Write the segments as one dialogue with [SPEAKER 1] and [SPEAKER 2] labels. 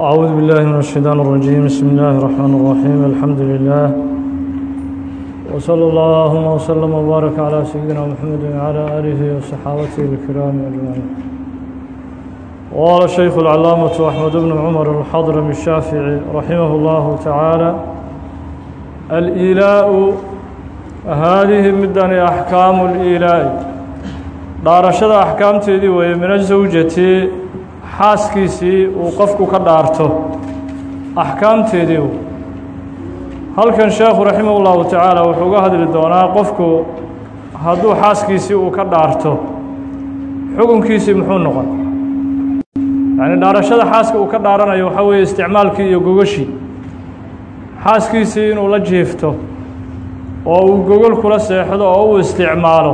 [SPEAKER 1] أعوذ بالله من الشيطان الرجيم بسم الله الرحمن الرحيم الحمد لله وصلى اللهم وسلم وبارك على سيدنا محمد وعلى آله وصحابته الكرام أجمعين وقال الشيخ العلامة أحمد بن عمر الحضرمي الشافعي رحمه الله تعالى الإيلاء هذه مدن أحكام الإيلاء dhaarashada axkaamteedii weeye min azawjati xaaskiisii uu qofku ka dhaarto axkaamteedii wey halkan sheekhu raximah ullahu tacaala wuxuu uga hadli doonaa qofku hadduu xaaskiisii uu ka dhaarto xukunkiisii muxuu noqon? Yacni dhaarashada xaaska uu ka dhaaranayo waxaa weeye isticmaalkii iyo gogashii xaaskiisii inuu la jiifto oo uu gogol kula seexdo oo uu isticmaalo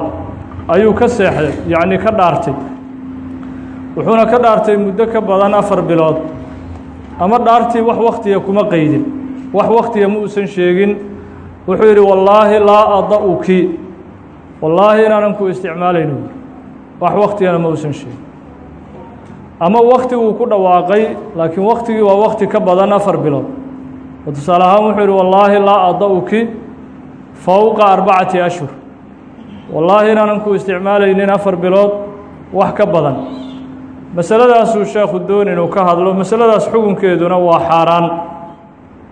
[SPEAKER 1] ayuu ka seexday yacni ka dhaartay wuxuuna ka dhaartay muddo ka badan afar bilood. Ama dhaartii wax waktiga kuma qeydin wax waktiga ma uusan sheegin. Wuxuu yidhi wallaahi laa ada-uki. Wallaahi inaanan ku isticmaalayno wax waktigana ma uusan sheegin. Ama waktiguu ku dhawaaqay laakiin waktigii waa wakti ka badan afar bilood. Oo tusaale ahaan wuxuu yidhi wallaahi laa ada-uki fowqa arbacati ashhur. Wallaahi inaanan ku isticmaalaynin afar bilood wax ka badan masaladaasuu sheekhu doon inuu ka hadlo masaladaas xukunkeeduna waa xaaraan.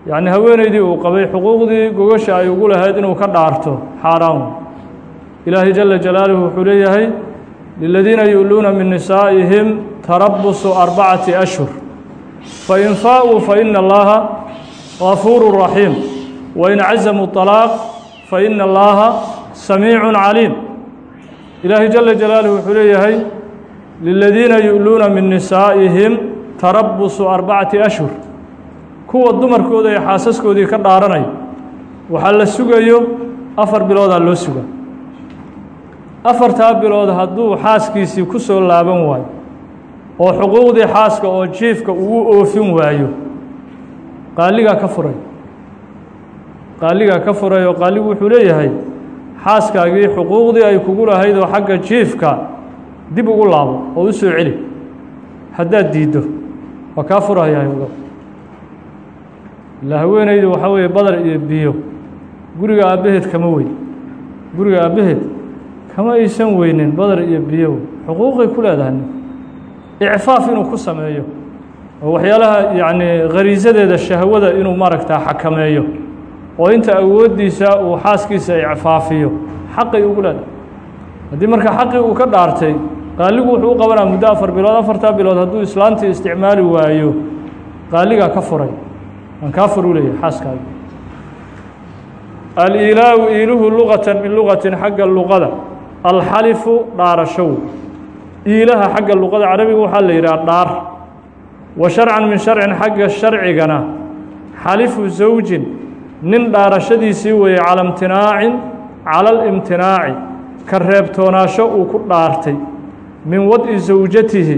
[SPEAKER 1] Yacni haweeneydii uu qabay xuquuqdii gogasha ay ugu lahayd inuu ka dhaarto xaaraan. Ilaahay jala jalaaluhu wuxuu leeyahay liladiina yu'luuna min nisaa'ihim tarabusu arbacati ashhur. Fain faa-uu faina allaha gafuuru raxiim wain cazamuu طalaaq faina allaha samiicu caliim. Ilaahay jala jalaaluhu wuxuu leeyahay liladiina yu'luuna min nisaa'ihim tarabusu arbacati ashhur kuwa dumarkooda ee xaasaskoodii ka dhaaranaya waxaa la sugayo afar biloodaa loo suga afartaa bilood hadduu xaaskiisii ku soo laaban waayo oo xuquuqdii xaaska oo jiifka uu oofin waayo qaaligaa ka furay qaaligaa ka furay oo qaaligu wuxuu leeyahay xaaskaagii xuquuqdii ay kugu lahayd oo xagga jiifka dib ugu laabo oo u soo celi. Haddaad diiddo waa kaa furahayahay uga ilaa haweenaydu waxaa weeye badar iyo biyo. Guriga aabbaheed kama weyn. Guriga aabbaheed kama aysan weynin badar iyo biyo. Xuquuqay ku leedahay icfaaf inuu ku sameeyo. Oo waxyaalaha yacni khariisadeeda shahwada inuu maaragtaa xakameeyo. Oo inta awooddiisa uu xaaskiisa icfaafiyo. Xaqay ugu leedahay haddii marka xaqii uu ka dhaartay qaaligu wuxuu u qabanaa muddo afar bilood afartaa bilood hadduu islaantii isticmaali waayo qaaligaa ka furay. Aan kaa fur u leeyahay xaaskaaga. Aliilaahu iiluhu luqatan min luqatin xagga luqada alxalifu dhaarashow. Iilaha xagga luqada carabiga waxaa la yidhaha dhaar. Wa sharcan min sharcin xagga sharcigana. Xalifu zawjin nin dhaarashadiisii weeye cala imtinaacin cala alimtinaaci ka reebtoonaasho uu ku dhaartay. Min wad-i sawjatihi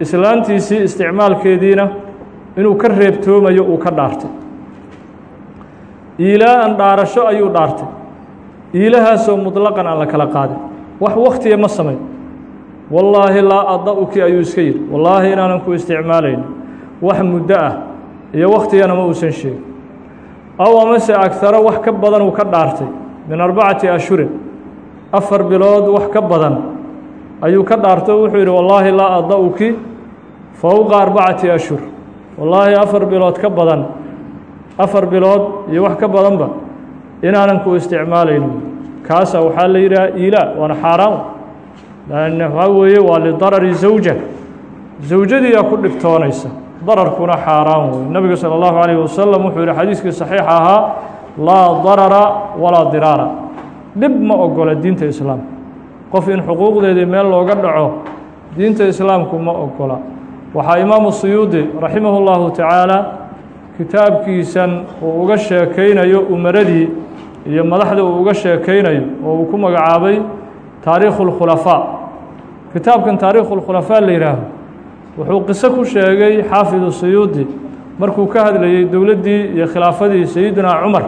[SPEAKER 1] islaantiisii isticmaalkeediina inuu ka reebtoomayo uu ka dhaartay. Iilaa-an dhaarasho ayuu dhaartay. Iilahaasoo mutlaqan aan la kala qaadin wax waktiga ma samayn wallaahi laa ada-uki ayuu iska yidhi. Wallaahi inaanan ku isticmaalayn. Wax muddo ah iyo waktigana ma uusan sheegin. Aw amase agaro wax ka badan uu ka dhaartay min arbacati ashhurin afar bilood wax ka badan. Ayuu ka dhaarto wuxuu yidhi wallaahi laa ada-uki fowqa arbacati ashhur. Wallaahi afar bilood ka badan afar bilood iyo wax ka badanba inaanan ku isticmaalayno kaasa waxaa la yidhaha iilaa waana xaaraan lan waxaa weeye waa lidarari zawja. Zawjadiiyaa ku dhibtoonaysa. Dararkuna xaaraan wey nebigu salى اllahu alayh wasalam wuxuu yidhi xadiiskii saxiixa ahaa laa darara walaa diraara dhib ma ogola diinta islaamka qof in xuquuqdeedii meel looga dhaco diinta islaamku ma ogola waxaa imaamu suyuudi raximah اllahu tacaala kitaabkiisan uu uga sheekaynayo umaradii iyo madaxda uu uga sheekaynayo oo uu ku magacaabay taariikhu اlkhulafaa kitaabkan taariikhu اlkhulafaa la yihaaho wuxuu qiso ku sheegay xaafidu suyuudi markuu ka hadlayey dowladdii iyo khilaafadii sayidinaa cumar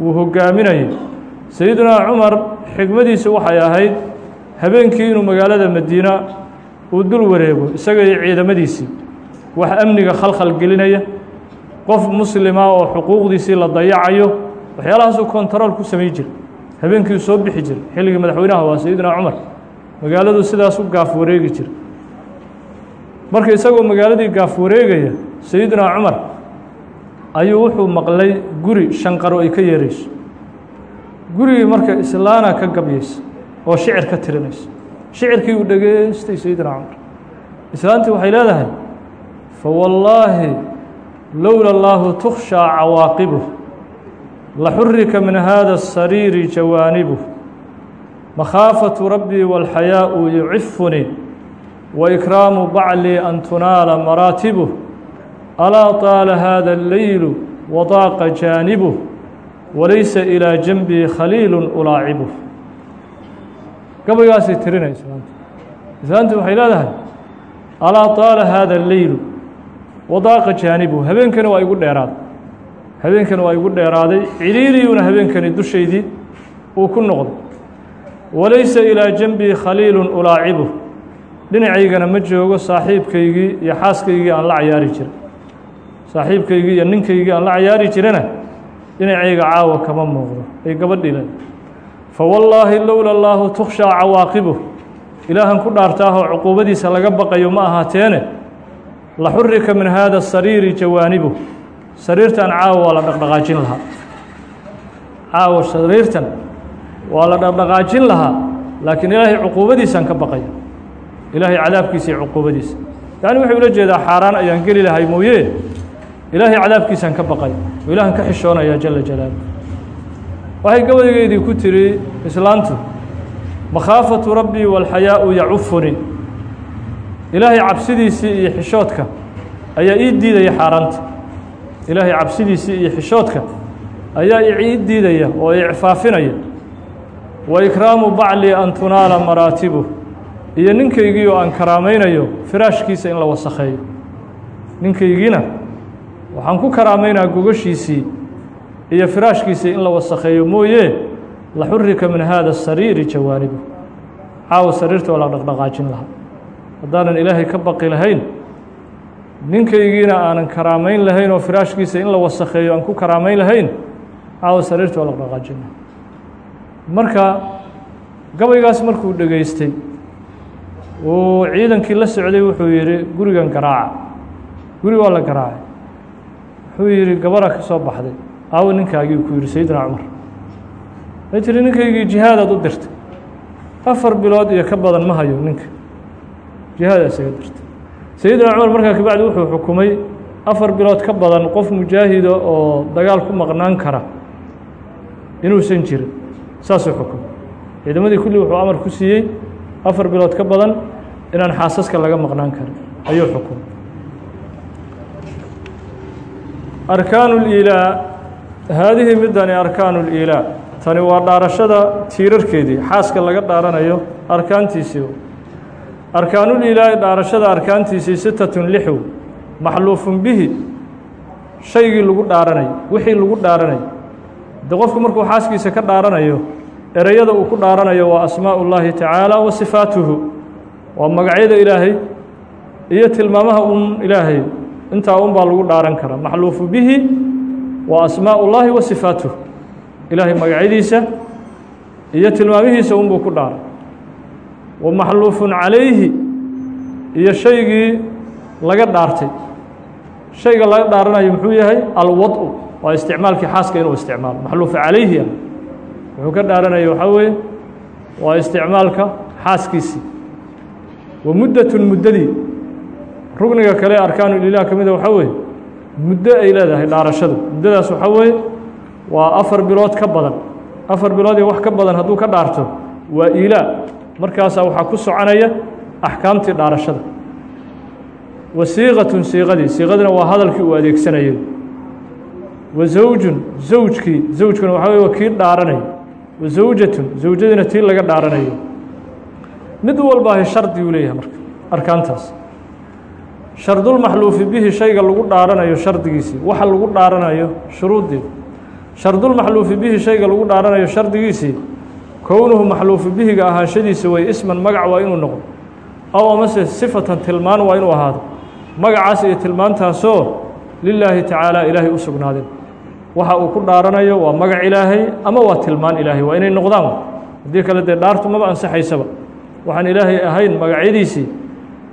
[SPEAKER 1] uu hogaaminayay sayidinaa cumar xikmadiisa waxay ahayd habeenkii inuu magaalada madiina uu dul wareego isaga iyo ciidamadiisii. Wax amniga khalkhal gelinaya qof muslima oo xuquuqdiisii la dayacayo waxyaalahaasuu kontarool ku samay jira habeenkii soo bixi jiray xilligii madaxweynaha waa sayidina cumar magaaladu sidaas u gaaf wareegi jira marka isagoo magaaladii gaaf wareegaya sayidina cumar ayuu wuxuu maqlay guri shanqaro ay ka yeerayso gurigii marka islaana ka gabyaysa oo shicir ka tirinaysa shicirkii uu dhegeystay sayidina cumar islaantii waxay leedahay fawallaahi lowla اllaahu tukhshaa cawaaqibuh laxurika min hada الsariiri jawaanibuh makhaafatu rabbii wاlxayaaءu yucifunii waikraamu baclii an tunaala maraatibuh alaa طaala hada اlleylu wadaaqa jaanibuh walaysa ilaa janbii khaliilu ulaacibu. Gabaygaasay tirinaya islaamta islaamta waxay leedahay alaa taala haada leylu wadaaqa jaanibu. Habeenkani waa igu dheeraaday habeenkani waa igu dheeraaday. Ciliiliyuuna habeenkani dushaydii uu ku noqday. Walaysa ilaa janbii khaliilun ulaacibu. Dhinacaygana ma joogo saaxiibkaygii iyo xaaskaygii aan la cayaari jirin. Saaxiibkaygii iyo ninkaygii aan la cayaari jirina dhinacayga caawa kama muuqdo ay gabadhii le fawallaahi lowla allaahu tukhshaa cawaaqibuh ilaahan ku dhaartaahoo cuquubadiisa laga baqayo ma ahaateene la xurika min hada sariiri jawaanibuh sariirtan caawa waa la dhaqdhaqaajin lahaa. Caawa sariirtan waa la dhaqdhaqaajin lahaa laakiin ilaahay cuquubadiisaan ka baqaya ilaahay cadaabkiisa iyo cuquubadiisa. Yacni wuxuu ula jeedaa xaaraan ayaan geli lahay mooye ilaahay cadaabkiisaan ka baqay. Oo ilaahan ka xishoonaya jala jalaalu waxay gabaygeydii ku tiri islaantu makhaafatu rabbii waalxayaau yacufunii ilaahay cabsidiisii iyo xishoodka ayaa ii diidaya xaaraanta. Ilaahay cabsidiisii iyo xishoodka ayaa ii diidaya oo icfaafinaya. Wa ikraamu baclii an tunaala maraatibuh iyo ninkaygii oo aan karaamaynayo firaashkiisa in la wasakheeyo. Ninkaygiina waxaan ku karaamaynaa gogashiisii iyo firaashkiisii in la wasakheeyo mooye la xurika min hada الsariiri jawaanibu caawa sariirta waa la dhaqdhaqaajin lahaa. Haddaanan ilaahay ka baqi lahayn ninkaygiina aanan karaamayn lahayn oo firaashkiisa in la wasakheeyo aan ku karaamayn lahayn caawa sariirta waa la dhaqdhaqaajin lahaa. Marka gabaygaas markuu dhegaystay uu ciidankii la socday wuxuu yidhi gurigan garaaca. Guri waa la garaacay wuxuu yidhi gabara ka soo baxday. Aawo ninkaagii ku yidhi sayidina cumar. Way tiri ninkaygii jihaadaad u dirtay. Afar bilood iyo ka badan ma hayo ninka. Jihaada isaga dirtay. Sayidina cumar markaa kabacdi wuxuu xukumay afar bilood ka badan qof mujaahida oo dagaal ku maqnaan kara inuusan jirin. Saasuu xukumay. Ciidamadii kulli wuxuu amar ku siiyey afar bilood ka badan inaan xaasaska laga maqnaan karin. Ayuu xukumay arkaanu liilaa haadihii middani arkaanu liilaa tani waa dhaarashada tiirarkeedii. Xaaska laga dhaaranayo arkaantiisii arkaanul ilaahi dhaarashada arkaantiisii sitatun lixu. Maxluufun bihi. Shaygii lagu dhaaranay wixii lagu dhaaranay. De qofku markuu xaaskiisa ka dhaaranayo ereyada uu ku dhaaranayo waa asmaa ullaahi tacaala wa sifaatuhu. Waa magacyada ilaahay iyo tilmaamaha uun ilaahay intaa un baa lagu dhaaran karaa. Maxluufu bihi waa asmaaء اllahi wa sifaatuh ilaahay magacyadiisa iyo tilmaamihiisa unbuu ku dhaaray. Wa maxluufun calayhi iyo shaygii laga dhaartay. Shayga laga dhaaranayo muxuu yahay alwad'u waa isticmaalkii xaaska inuu isticmaalo. Maxluufu calayhi ah wuxuu ka dhaaranaya waxaa weeye waa isticmaalka xaaskiisii. Wa muddatun muddadii rugniga kale arkaanu lilah ka mida waxaa weeye muddo ay leedahay dhaarashadu. Muddadaas waxaa weeye waa afar bilood ka badan. Afar bilood iyo wax ka badan hadduu ka dhaarto waa iilaa markaasaa waxaa ku soconaya axkaamtii dhaarashada. Wa siiqatun siiqadii siiqadina waa hadalkii uu adeegsanayo wa zawjun zawjkii zawjkuna waxaa wey waa kii dhaaranaya wa zawjatun zawjadiina tii laga dhaaranayo mid walbaahi shardi uu leeyahay marka arkaantaas shardulmaxluufi bihi shayga lagu dhaaranayo shardigiisii waxa lagu dhaaranayo shuruuddeeda shardulmaxluufi bihi shayga lagu dhaaranayo shardigiisii kownuhu maxluufu bihiga ahaanshadiisa way isman magac waa inuu noqdo. Aw amase sifatan tilmaan waa inuu ahaado. Magacaas iyo tilmaantaasoo lilaahi tacaala ilaahay u sugnaadeen waxa uu ku dhaaranayo waa magac ilaahay ama waa tilmaan ilaahay waa inay noqdaan. Haddii kale dee dhaartu maba ansaxaysaba. Waxaan ilaahay ahayn magacyadiisii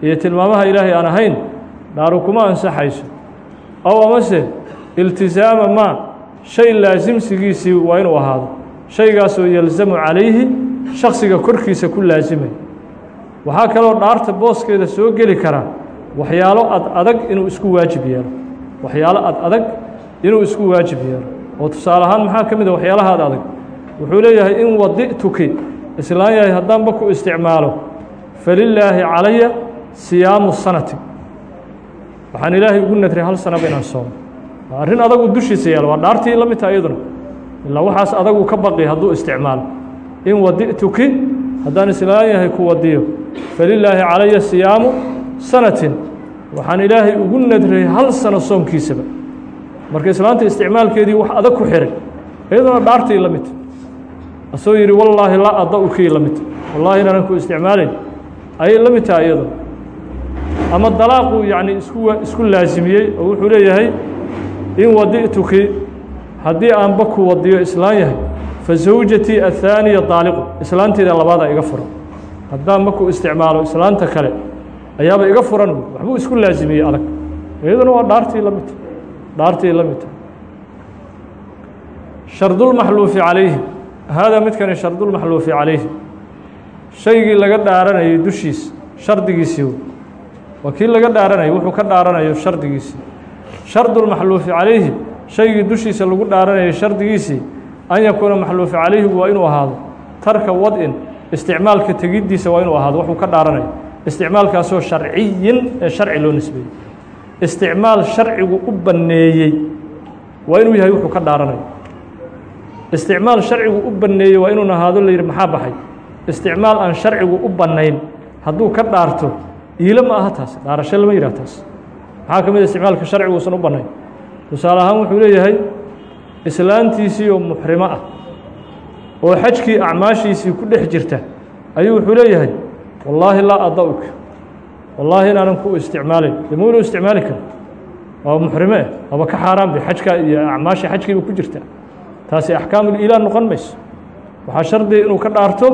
[SPEAKER 1] iyo tilmaamaha ilaahay aan ahayn dhaaru kuma ansaxayso. Ow amase iltisaama maa shay laasimsigiisii waa inuu ahaado. Shaygaasoo yalzamu calayhi shaksiga korkiisa ku laasimay waxaa kaloo dhaarta booskeeda soo geli karaa waxyaalo ad adag inuu isku waajib yeelo. Waxyaalo ad adag inuu isku waajib yeelo. Oo tusaale ahaan maxaa ka mid a waxyaalaha ad adag? Wuxuu leeyahay in wadi'tuki islaan yahay haddaanba ku isticmaalo falilaahi calaya siyaamu sanati. Waxaan ilaahay ugu nadray hal sanaba inaan soomo waa arrin adagu dushiisa yaalo waa dhaartii la mid taha iyaduna. Ilaa waxaas adagu ka baqi hadduu isticmaalo. In wadi'tuki haddaan islaan yahay ku wadiyo. Falilaahi calaya siyaamu sanatin. Waxaan ilaahay ugu nadray hal sano soomkiisaba marka islaanta isticmaalkeedii wax adag ku xiray. Iyaduna dhaartii la midta asoo yidhi wallaahi laa ada-ukii la midta wallaahi inaanan ku isticmaalayn ayay la mid tahay iyaduna ama dalaaquu yacni isku isku laasimiyey oo wuxuu leeyahay in wadi'tuki haddii aanba ku wadiyo islaan yahay fa zawjatii athaaniya daaliqu islaanteeda labaada iga furan haddaanba ku isticmaalo islaanta kale ayaaba iga furan waxbuu isku laasimiyey adag. Iyaduna waa dhaartii la midta dhaartii la midta shardulmaxluufi calayhi haadaa midkani shardulmaxluufi calayhi. Shaygii laga dhaaranayay dushiisa shardigiisii waa kii laga dhaaranayay wuxuu ka dhaaranayo shardigiisii shardulmaxluufi calayhi shaygii dushiisa lagu dhaaranayay shardigiisii an yakuuna maxluufi calayhigu waa inuu ahaado. Tarka wad-in isticmaalka tegiddiisa waa inuu ahaado wuxuu ka dhaaranayo. Isticmaalkaasoo sharciyin ee sharci loo nisbeeyey. Isticmaal sharcigu u banneeyey waa inuu yahay wuxuu ka dhaaranayo. Isticmaal sharcigu u banneeyey waa inuu ahaado la yidhi maxaa baxay? Isticmaal aan sharcigu u bannayn hadduu ka dhaarto iilo ma aha taas dhaarasho lama yidhah taas. Maxaa ka mid a isticmaalka sharcigu usan u bannayn? Tusaale ahaan wuxuu leeyahay islaantiisii oo muxrimo ah oo xajkii acmaashiisii ku dhex jirta ayuu wuxuu leeyahay wallaahi laa ada-uka wallaahi inaanan ku isticmaalayn de ma inuu isticmaali karo. Waa muxrime waaba ka xaaraan bay xajka iyo acmaasha xajkiiba ku jirta. Taasi axkaamulilaan noqon mayso. Waxaa shardiga inuu ka dhaarto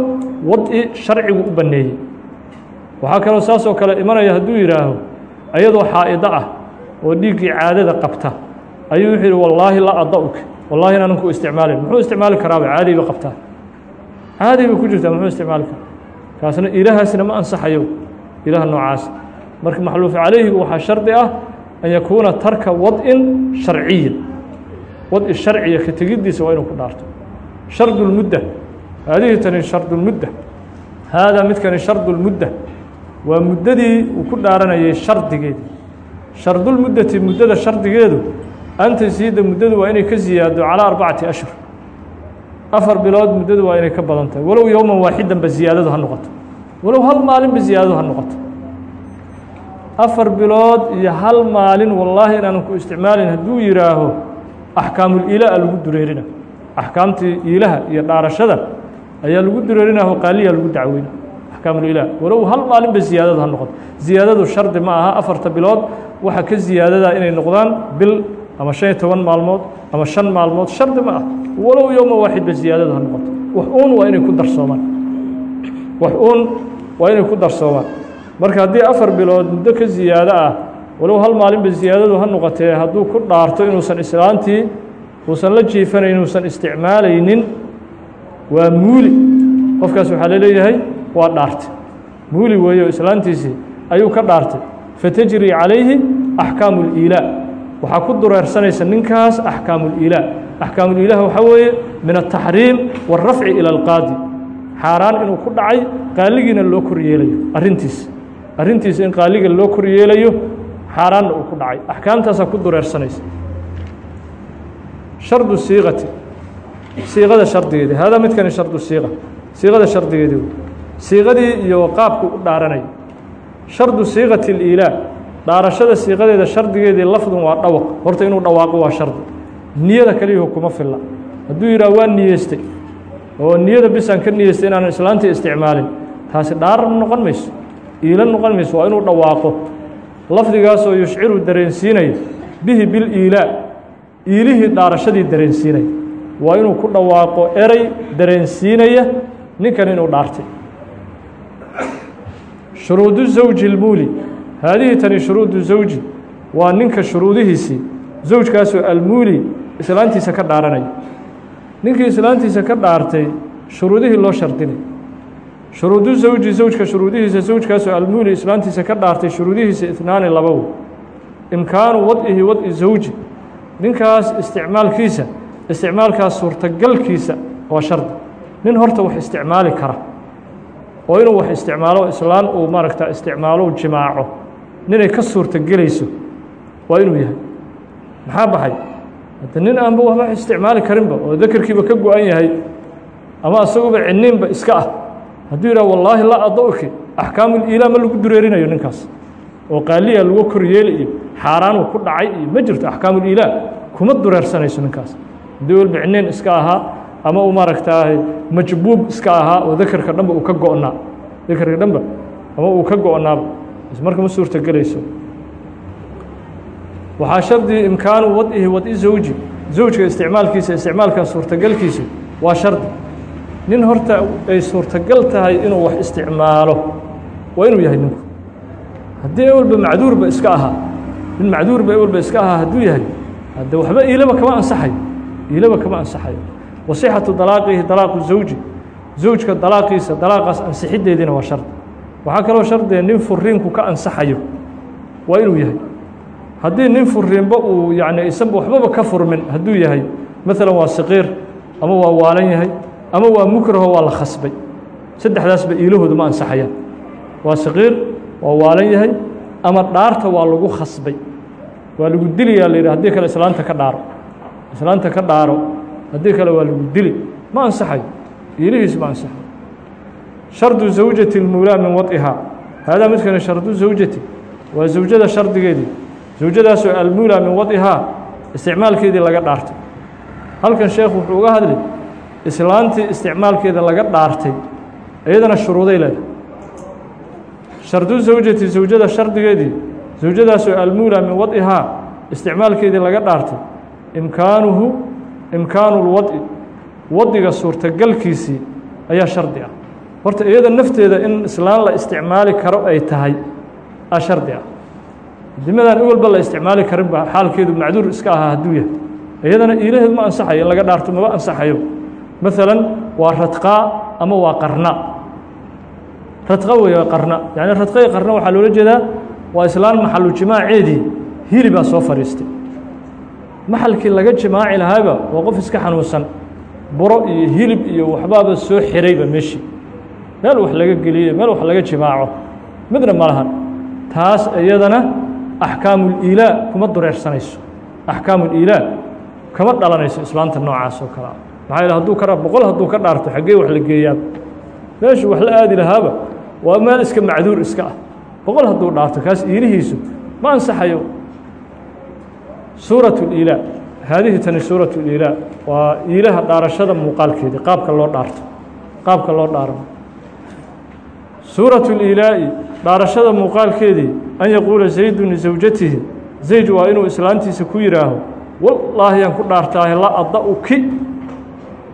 [SPEAKER 1] wad-i sharcigu u banneeyey waxaa kaloo saas oo kale imanaya hadduu yidhaaho ayadoo xaa'ido ah oo dhiiggii caadada qabta. Ayuu wuxuu yidhi wallaahi laa ada-uka wallahi inaanan ku isticmaalayn muxuu isticmaali karaaba caadi bay qabtaa caadi bay ku jirtaa muxuu isticmaali karaa? Kaasna ilahaasna ma ansaxayo ilaha noocaas. Marka maxluufu calayhigu waxaa shardi ah an yakuuna tarka wad-in sharciyin. Wad-i sharciya ka tegiddiisa waa inuu ku dhaarto. Shardu lmudda haadihi tani shardulmudda haadaa midkani shardulmudda waa muddadii uu ku dhaaranayay shardigeedi shardulmuddati muddada shardigeedu an tasiida muddadu waa inay ka siyaado calaa arbacati ashhur. Afar bilood muddadu waa inay ka badan tahay walow yowman waaxidanba ziyaadadu ha noqoto. Walow hal maalinba ziyaadadu ha noqoto. Afar bilood iyo hal maalin wallaahi inaanan ku isticmaalin hadduu yidhaaho axkaamul-ilaa lagu dureerina. Axkaamtii iilaha iyo dhaarashada ayaa lagu dureerinaho qaaliyaa lagu dacweyna axkaamul-ilaa walow hal maalinba ziyaadadu ha noqoto. Ziyaadadu shardi ma aha afarta bilood waxa ka ziyaadadaa inay noqdaan bil ama shan iyo toban maalmood ama shan maalmood shardi ma ah walow yowma waaxidba ziyaadadu ha noqoto. Wax uun waa inay ku darsoomaan. Wax uun waa inay ku darsoomaan. Marka haddii afar bilood muddo ka ziyaado ah walow hal maalinba ziyaadadu ha noqotee hadduu ku dhaarto inuusan islaantii uusan la jiifanayn inuusan isticmaalaynin waa muuli. Qofkaas waxaa la leeyahay waa dhaartay muuli weeye oo islaantiisii ayuu ka dhaartay fatajri calayhi axkaamu اliilaa waxaa ku dureersanaysa ninkaas axkaamu اliilaa axkaamu lilah waxaa weeye min الtaxriim wالrafci ilى اlqaadi xaaraan inuu ku dhacay qaaligiina loo kor yeelayo arrintiisa arrintiisa in qaaliga loo kor yeelayo xaaraanna uu ku dhacay axkaamtaasaa ku dureersanaysa shardu siiqati siiqada shardigeedi haadaa midkani shardu siiqa siiqada shardigeedi siiqadii iyo qaabku u dhaaranay. Shardu siiqati اliilaa dhaarashada siiqadeeda shardigeedii lafdun waa dhawaq. Horta inuu dhawaaqo waa shardi niyada keliyahu kuma filla. Hadduu yidhaah waa niyeystay oo niyada bisaan ka niyeystay inaanan islaantii isticmaalin taasi dhaaran noqon mayso iila noqon mayso waa inuu dhawaaqo. Lafdigaasoo yushciru dareensiinaya bihi biliilaa iilihii dhaarashadii dareensiinaya. Waa inuu ku dhawaaqo erey dareensiinaya ninkan inuu dhaartay shuruudu zawji اlmuuli haadihi tani shuruudu zawji waa ninka shuruudihiisii zawjkaasoo almuuli islaantiisa ka dhaaranaya ninkii islaantiisa ka dhaartay shuruudihii loo shardinay shuruudu zawji zawjka shuruudihiisa zawjkaasoo almuuli islaantiisa ka dhaartay shuruudihiisa itnaani labawo imkaanu wad'ihi wad'i zawji ninkaas isticmaalkiisa isticmaalkaas suurtagalkiisa waa shardi nin horta wax isticmaali kara oo inuu wax isticmaalo islaan uu maaragta isticmaalo jimaaco. Ninay ka suurtagelayso waa inuu yahay. Maxaa baxay? Hadda nin aanba waxba isticmaali karinba oo dakerkiiba ka go-an yahay ama isaguba ciniinba iska ah hadduu yidhah wallaahi la addo'ki axkaamuliilaa ma lagu dureerinayo ninkaas. Oo qaaliya lagu kor yeeli iyo xaaraanuu ku dhacay iyo ma jirto axkaamuliilaa kuma dureersanayso ninkaas. Haddii walba ciniin iska ahaa ama uu maaragtaahay majbuub iska ahaa oo dakerka dhanba uu ka go'naa dakerka dhanba ama uu ka go'naaba marka ma suurtagelayso. Waxaa shardi imkaanu wad'ihi wad'i zawji. Zawjka isticmaalkiisa isticmaalka suurtagalkiisu waa shardi. Nin horta ay suurtagal tahay inuu wax isticmaalo waa inuu yahay ninku. Haddii ewalba macduurba iska ahaa. Nin macduurba ewalba iska ahaa hadduu yahay hadde waxba iilaba kama ansaxayo iilaba kama ansaxayo wasixatu dalaaqihi dalaaqu zawji. Zawjka dalaaqiisa dalaaqaas ansixiddeediina waa shardi waxaa kaloo shardiga nin furiinku ka ansaxayo. Waa inuu yahay. Haddii nin furiinba uu yani isanba waxbaba ka furmin hadduu yahay maalan waa saqiir ama waa waalan yahay ama waa mukraho waa la khasbay. Saddexdaasba iilahoodu ma ansaxayaan. Waa saqiir waa waalan yahay ama dhaarta waa lagu khasbay. Waa lagu diliyaa la yidhi haddii kale islaanta ka dhaaro. Islaanta ka dhaaro haddii kale waa lagu dili ma ansaxayo iilihiis ma ansaxayo shardu zawjati اlmuulaa min waطihaa haadaa midkani shardu zawjati waa zawjada shardigeedii zawjadaasoo almuulaa min waطihaa isticmaalkeedii laga dhaartay halkan sheekhu wuxuu uga hadli islaantii isticmaalkeeda laga dhaartay iyadana shuruuday leedahay shardu zawjati zawjada shardigeedii zawjadaasoo almuulaa min waطihaa isticmaalkeedii laga dhaartay imkaanuhu imkaanu lwad'i wadiga suurtagalkiisii ayaa shardi ah. Horta iyada nafteeda in islaan la isticmaali karo ay tahay a shardi ah. Dimadan walba la isticmaali karinba xaalkeedu macduur iska ahaa hadduu yahay. Iyadana iilaheedu ma ansaxayo in laga dhaarto maba ansaxayo. Maalan waa radqaa ama waa qarna. Radqa weeye qarna. Yani radqa iyo qarna waxaa loola jeedaa waa islaan maxalu jimaaceedii hilibaa soo fadhiistay maxalkii laga jimaaci lahaaba waa qof iska xanuunsan. Buro iyo hilib iyo waxbaaba soo xirayba meeshii meel wax laga geliyo meel wax laga jimaaco. Midna ma lahan. Taas iyadana axkaamuliilaa kuma dureersanayso. Axkaamuliilaa kama dhalanayso islaanta noocaas oo kale. Ah maxaa yidhi hadduu ka boqol hadduu ka dhaarto xaggee wax la geeyaaba meeshuu wax la aadi lahaaba waa meel iska macduur iska ah. Boqol hadduu dhaarto kaas iilihiisu ma ansaxayo suuraة اliilaa haadihi tani suuraة اliilaa waa iilaha dhaarashada muuqaalkeedii qaabka loo dhaarto qaabka loo dhaarano suuraة اliilaa'i dhaarashada muuqaalkeedii an yaquula zaydu lisawjatihi zayd waa inuu islaantiisa ku yihaaho wallaahi aan ku dhaartaahe la adda uki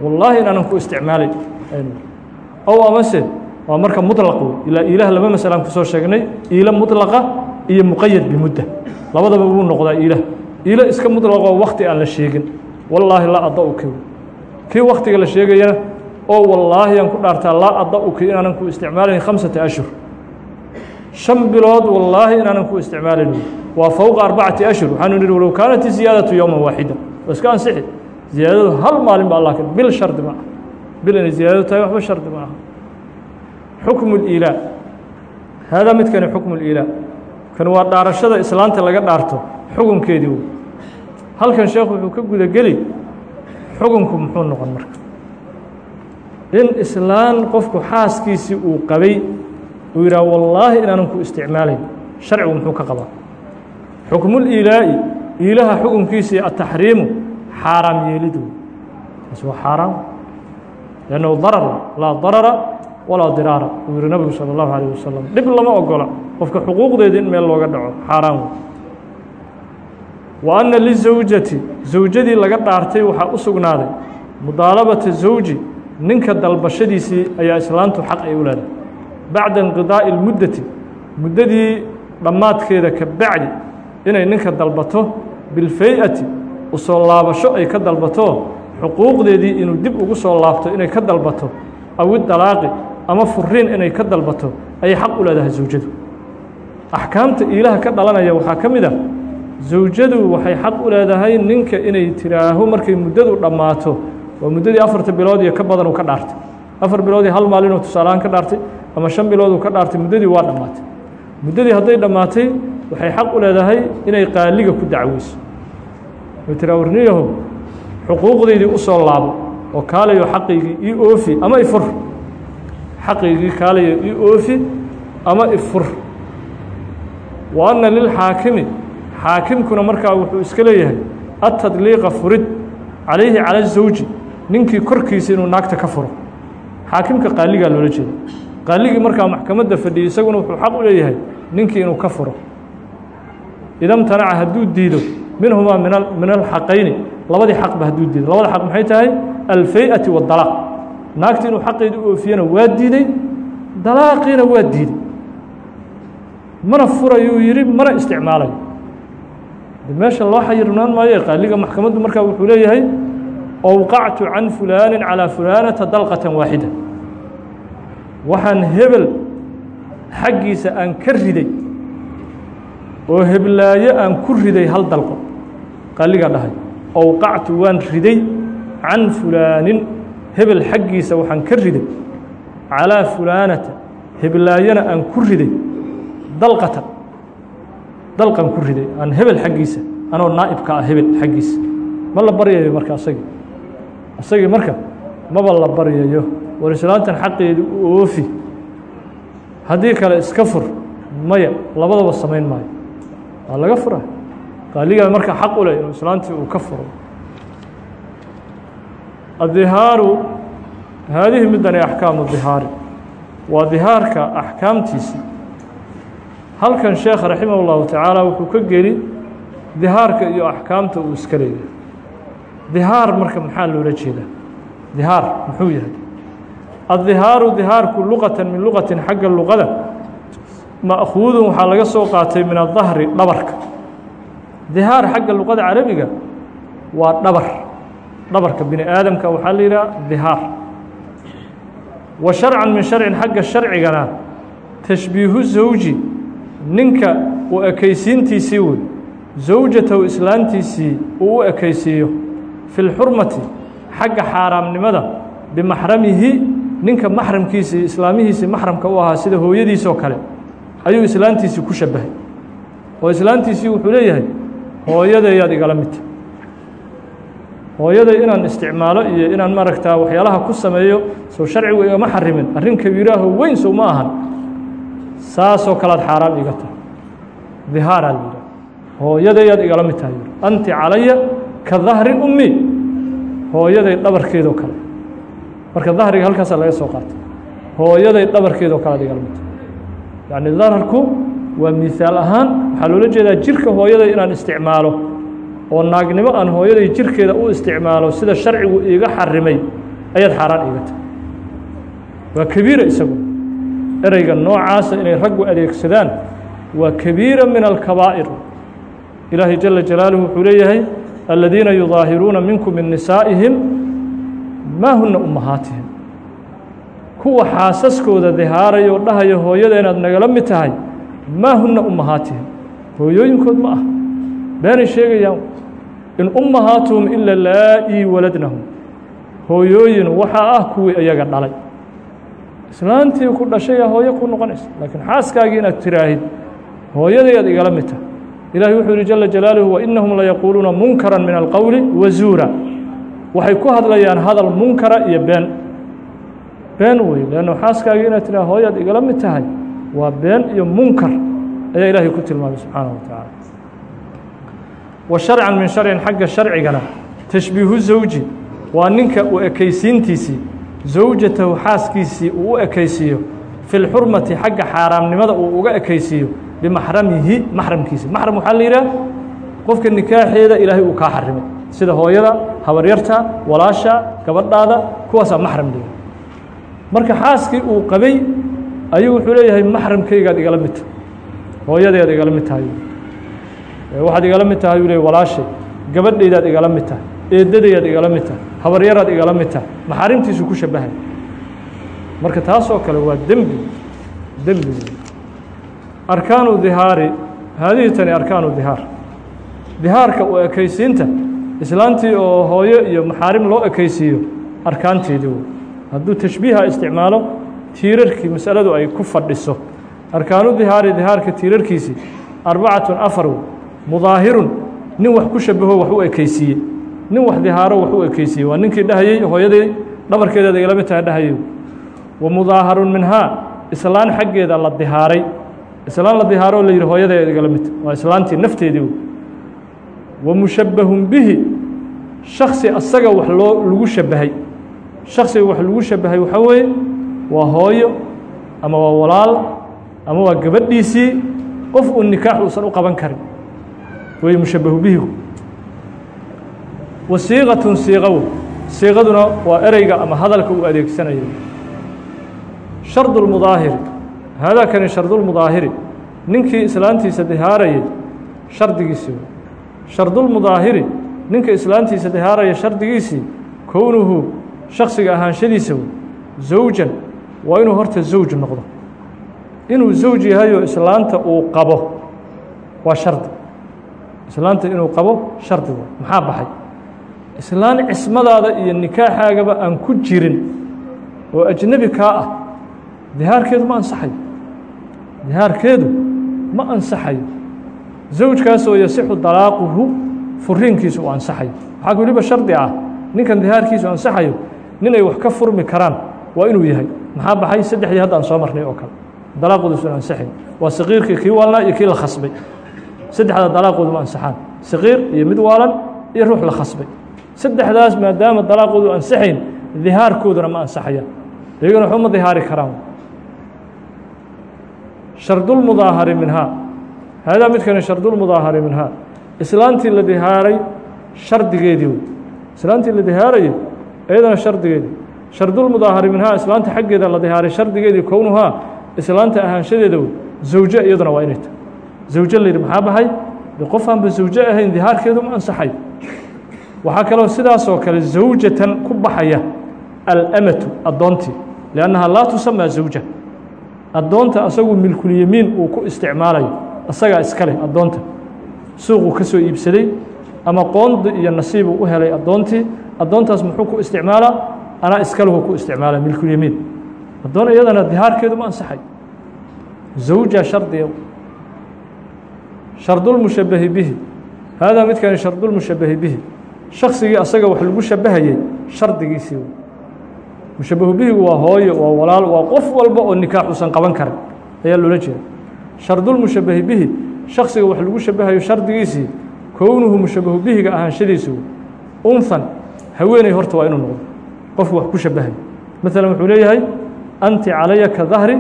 [SPEAKER 1] wallaahi inaanan ku isticmaalay ow amase waa marka muطlaq wey ilaa iilaha laba masalaan kusoo sheegnay iilo muطlaqa iyo muqayad bimudda labadaba wuu noqdaa iilaha iilo iska muطlaqoo wakti aan la sheegin wallaahi laa adda uki kii waktiga la sheegayana oo wallaahi aan ku dhaartaa laa adda uki inaanan ku isticmaalayn khamsata ashhur shan bilood wallaahi inaanan ku isticmaalayn waa fowqa arbacati ashhur waxaanu nihi walow kaanat ziyaadatu yowma waaxida waa iska ansixi ziyaadadu hal maalin ba allah bil shardi ma ah bil inay ziyaadadu tahay waxba shardi ma aha xukmu اliilaa haadaa midkani xukmu اliilaa kan waa dhaarashada islaanta laga dhaarto xukunkeedii wey halkan sheekhu wuxuu ka guda geli xukunku muxuu noqon marka in islaan qofku xaaskiisii uu qabay uu yidhaah wallaahi inaanan ku isticmaalayn sharcigu muxuu ka qabaa xukmuliilaa'i iilaha xukunkiisii ataxriimu xaaraam yeelidu taas waa xaaraam lannahu darar laa darara walaa diraara uu yihi nabigu salى اllahu alيه wasalam dhib lama ogola qofka xuquuqdeeda in meel looga dhaco xaaraan wey wa anna lizawjati zawjadii laga dhaartay waxaa u sugnaaday. Mudaalabata zawji ninka dalbashadiisii ayaa islaantu xaq ay u leedahay. Bacda inqidaa'i اlmuddati muddadii dhammaadkeeda ka bacdi inay ninka dalbato bilfay-ati u soo laabasho ay ka dalbato xuquuqdeedii inuu dib ugu soo laabto inay ka dalbato awi dalaaqi ama furiin inay ka dalbato ayay xaq u leedahay zawjadu. Axkaamta iilaha ka dhalanaya waxaa ka mid a zawjadu waxay xaq u leedahay ninka inay tiraaho markay muddadu dhammaato. Waa muddadii afarta bilood iyo ka badan uu ka dhaartay. Afar biloodii hal maalinuu tusaalahaan ka dhaartay ama shan bilood uu ka dhaartay muddadii waa dhammaatay. Muddadii hadday dhammaatay waxay xaq u leedahay inay qaaliga ku dacweyso. Way tiraa warniyaho xuquuqdaydii u soo laabo oo kaalayo xaqaygii ii oofi ama ifur xaqaygii kaalayo ii oofi ama ifur wa anna lilxaakimi xaakimkuna markaa wuxuu iska leeyahay atadliiqa furid calayhi cala zawji. Ninkii korkiisa inuu naagta ka furo. Xaakimka qaaligaa loola jeeda qaaligii markaa maxkamadda fadhiyay isaguna wuxuu xaq u leeyahay ninkii inuu ka furo. Idamtanaca hadduu diido minhumaa min alxaqayni labadii xaqba hadduu diido. Labada xaq maxay tahay? Alfay-ati waddalaaq. Naagti inuu xaqeedi u oofiyana waa diiday dalaaqiina waa diiday. Mana furayuu yidhi mana isticmaalayo meesha loo xayirnaan maayo qaaliga maxkamaddu markaa wuxuu leeyahay owqactu can fulaanin calىa fulaanata dalqatan waaxida waxaan hebel xaggiisa aan ka riday oo heblaayo aan ku riday hal dalqo. Qaaligaa dhahay owqactu waan riday can fulaanin. Hebel xaggiisa waxaan ka riday calىa fulaanata heblaayona aan ku riday dalqatan dalqan ku riday aan hebel xaggiisa anoo naa'ibka ah hebel xaggiisa. Ma la baryayo marka asagii? Asagii marka maba la baryayo. War islaantan xaqeedi u oofi. Haddii kale iska fur maya labadaba samayn maayo. Waa laga fura qaaligaa marka xaq u leh inuu islaantii uu ka furo. Addihaaru haadihi midani axkaamu dihaari. Waa dihaarka axkaamtiisii halkan sheekh raximah اllahu tacaala wuxuu ka geli dihaarka iyo axkaamta uu iska leeyahay. Dihaar marka maxaa loola jeedaa? Dihaar muxuu yahay? Addihaaru dihaarku luqatan min luqatin xagga luqada ma'khuudun waxaa laga soo qaatay min adahri dhabarka. Dihaar xagga luqada carabiga waa dhabar. Dhabarka bini aadamka waxaa la yidhaha dihaar. Wa sharcan min sharcin xagga sharcigana tashbiihu zawji ninka uu ekaysiintiisii wey zawjatow islaantiisii uu u ekaysiiyo fi lxurmati xagga xaaraamnimada bimaxramihi ninka maxramkiisii islaamihiisii maxramka u ahaa sida hooyadiisoo kale ayuu islaantiisii ku shabahay oo islaantiisii wuxuu leeyahay hooyadeeyaad igala midta hooyaday inaan isticmaalo iyo inaan maaragtaa waxyaalaha ku sameeyo sow sharcigu igama xarimin arrin kabiiraaho weyn sow ma ahan saasoo kalead xaaraan iga tahay. Dihaaraa la yidhaha hooyadayaad igala mid tahay. Anti calaya ka dahri ummi. Hooyaday dhabarkeedoo kale. Marka dahriga halkaasaa laga soo qaatay. Hooyaday dhabarkeedoo kale ad igala mid tahay. Yacni daharku waa mihaal ahaan waxaa loola jeedaa jirka hooyaday inaan isticmaalo. Oo naagnimo aan hooyaday jirkeeda u isticmaalo sida sharcigu iiga xarimay ayaad xaaraan iiga tahay. Waa kabiira isagu ereyga noocaasa inay raggu adeegsadaan waa kabiira min alkabaa'ir. Ilaahay jala jalaaluhu wuxuu leeyahay aladiina yudaahiruuna minkum min nisaa'ihim maa huna ummahaatihim. Kuwa xaasaskooda dihaaraya oo dhahaya hooyada inaad nagala mid tahay maa huna ummahaatihim. Hooyooyinkood ma ah beenay sheegayaan in ummahaatuhum ila laa-ii waladnahum. Hooyooyin waxaa ah kuwii iyaga dhalay islaantii ku dhashaya hooyo ku noqonaysa. Laakiin xaaskaagii inaad tiraahid hooyadayaad igala mid tahay. Ilahi wuxuu yihi jala jalaaluhu wainahum layaquuluuna munkara min alqowli wazuura waxay ku hadlayaan hadal munkara iyo been. Been wey leanno xaaskaagii inaad tiraha hooyaad igala mid tahay. Waa been iyo munkar ayaa ilaahay ku tilmaamay subxaanaه wa tacaala wa sharcan min sharcin xagga sharcigana tashbiihu zawji waa ninka u ekaysiintiisii zawjatahu xaaskiisii uu u ekaysiiyo fi lxurmati xagga xaaraamnimada uu uga ekaysiiyo bimaxramihi maxramkiisa. Maxram waxaa la yidhaah qofka nikaaxeeda ilaahay uu kaa xarimay sida hooyada habaryarta walaasha gabadhaada kuwaasaa maxram la marka xaaskii uu qabay ayuu wuxuu leeyahay maxramkaygaad igala mid tahay. Hooyadeed igala mid tahay. Waxaad igala mid tahay uu leey walaashay gabadhaydaad igala mid tahay eedadayaad igala mid tahay habaryaraad igala mid tahay. Maxaarimtiisu ku shabahay marka taasoo kale waa dembi dembi. Arkaanu dihaari haadihi tani arkaanu dihaar. Dihaarka u ekaysiinta islaantii oo hooyo iyo maxaarim loo ekaysiiyo arkaanteedii wey hadduu tashbiiha isticmaalo tiirarkii masaladu ay ku fadhiso. Arkaanu dihaari dihaarka tiirarkiisii arbacatun afar mudaahirun. Nin wax ku shabaho wax u ekaysiiye nin wax dihaaro wax u ekaysiiye waa ninkii dhahayey hooyadii dhabarkeedaad igala mid tahay dhahayey. Wa mudaaharun minhaa islaan xaggeeda la dihaaray. Islaan la dihaaroo la yidhi hooyadeed igala mid waa islaantii nafteedii wa mushabbahun bihi shaksi asaga wax loo lagu shabahay shaksiga wax lagu shabahay waxaa weeye waa hooyo ama waa walaal ama waa gabadhiisii qof uu nikaax uusan u qaban karin. Wey mushabahu bihigu wa siiqatun siiqaw siiqaduna waa ereyga ama hadalka uu adeegsanayo. Shardu lmudaahiri haadaa kani shardulmudaahiri ninkii islaantiisa dihaarayay shardigiisii shardulmudaahiri ninka islaantiisa dihaaraya shardigiisii kownuhu shaksiga ahaanshadiisa zawjan. Waa inuu horta zawj noqdo. Inuu zawj yahayoo islaanta uu qabo. Waa shardi islaanta inuu qabo shardi. Wa maxaa baxay islaan cismadaada iyo nikaaxaagaba aan ku jirin oo ajnebi kaa ah dihaarkeedu ma ansaxayo dihaarkeedu ma ansaxayo zawjkaasoo yasixu dalaaquhu furiinkiisu uu ansaxayo waxaa weliba shardi ah ninkan dihaarkiisu ansaxayo nin ay wax ka furmi karaan waa inuu yahay. Maxaa baxay? Saddexdii hadda aan soo marnay oo kale. Dalaaquuduusan ansaxayn waa saqiirkii kii waalnaa iyo kii la khasbay. Saddexda dalaaqoodu ma ansaxaan. Saqiir iyo mid waalan iyo ruux la khasbay saddexdaas maadaama dalaaqoodu ansaxayn dihaarkooduna ma ansaxayaan. Iyagana waxba ma dihaari karaan. Shardulmudaahari minhaa. Haadaa midkani shardulmudaahari minhaa. Islaantii la dihaaray shardigeedii wey. Islaantii la dihaarayay iyadana shardigeedii shardulmudaahari minhaa islaanta xaggeeda la dihaaray shardigeedii kownuhaa islaanta ahaanshadeeda wey. Zawje iyaduna waa inay tahay. Zawje la yidhi maxaa baxay qof aanba zawje ahayn dihaarkeedu ma ansaxay waxaa kaloo sidaasoo kale zawjatan ku baxaya alamatu addoontii liannaha laa tusamaa zawja. Addoonta asagu milkulyamiin uu ku isticmaalayo asagaa iska leh addoonta. Suuquu ka soo iibsaday ama qoondi iyo nasiibuu u helay addoontii addoontaas muxuu ku isticmaalaa anaa iskalahu ku isticmaala milkulyamiin. Addoon iyadana dihaarkeedu ma ansaxay. Zawja shardiga shardulmushabahi bihi. Haadaa midkani shardulmushabahi bihi shaksigii asaga wax lagu shabahayey shardigiisii mushabahu waa hooyo waa walaal waa qof walba oo nikaax uusan qaban karin. Ayaa loola jeeda shardulmushabahi bihi shaksiga wax lagu shabahayo shardigiisii kownuhu mushabahu bihiga ahaanshadiisu unhan haweeney horta waa inuu noqdo. Qofku wax ku shabahayo maalan wuxuu leeyahay anti calaya ka dahri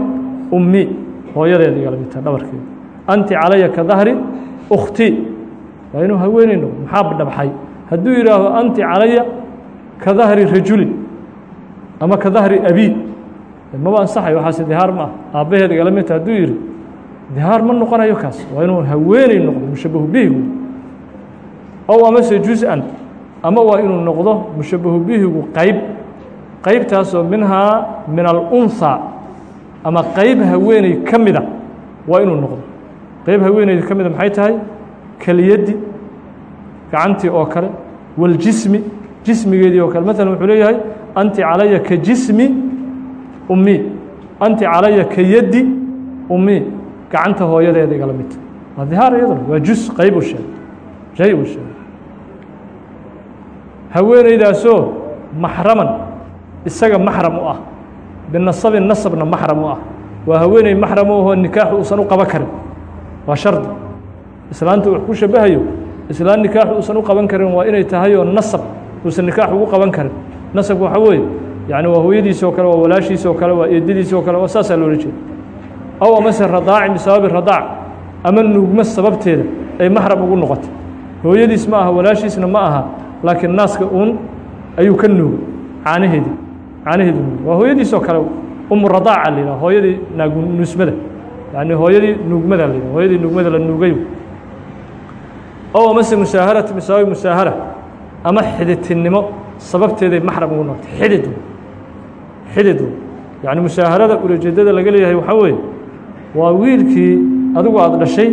[SPEAKER 1] ummi. Hooyadeeda igala midtaa dhabarkeeda. Anti calaya ka dahri ukhti. Waa inuu haweeney noqdo. Maxaa dhabxay hadduu yidhaaho anti calaya ka dahri rajulin ama ka dahri abi maba ansaxayo waxaase dihaar ma ah aabbaheed igala midta hadduu yidhi dihaar ma noqonayo kaas. Waa inuu haweeney noqdo mushabahu bihigu ow amase jus-an ama waa inuu noqdo mushabahu bihigu qayb. Qaybtaasoo minhaa min alunhaa ama qayb haweeney ka mida waa inuu noqdo. Qayb haweeneyda ka mida maxay tahay? Kaliyaddi gacantii oo kale waljismi jismigeedii oo kale. Maalan wuxuu leeyahay anti calaya ka jismi ummi. Anti calaya ka yaddi ummi. Gacanta hooyadeeda igala midta waa dihaar iyaduna waa jus qayb uu sheegay shay uu sheegay. Haweeneydaasoo maxraman isaga maxram u ah. Binasabin nasabna maxram u ah. Waa haweeney maxram u ahoo nikaaxu uusan u qaban karin. Waa shardi islaanta wax ku shabahayo islaan nikaaxu uusan u qaban karin waa inay tahay oo nasab uusan nikaax ugu qaban karin. Nasabku waxaa weeye yacni waa hooyadiisi oo kale waa walaashiisi oo kale waa eedadiisi oo kale waa saasaa loola jeeda. Aw amase radaaci bisababi radaac ama nuugmo sababteeda ay maxram ugu noqotay. Hooyadiis ma aha walaashiisna ma aha laakiin naaska uun ayuu ka nuugay caanaheedii caanaheedu nuugay. Waa hooyadiis oo kale umu radaaca la yidhaha hooyadii naagnusmada yacni hooyadii nuugmada la yidhaha hooyadii nuugmada la nuugay ow amase musaaharati bisababi musaahara ama xiditinnimo sababteeday maxram ugu noqotay. Xidid. Xidid. Yacni musaaharada ulajeedada laga leeyahay waxaa weeye waa wiilkii adigu aada dhashay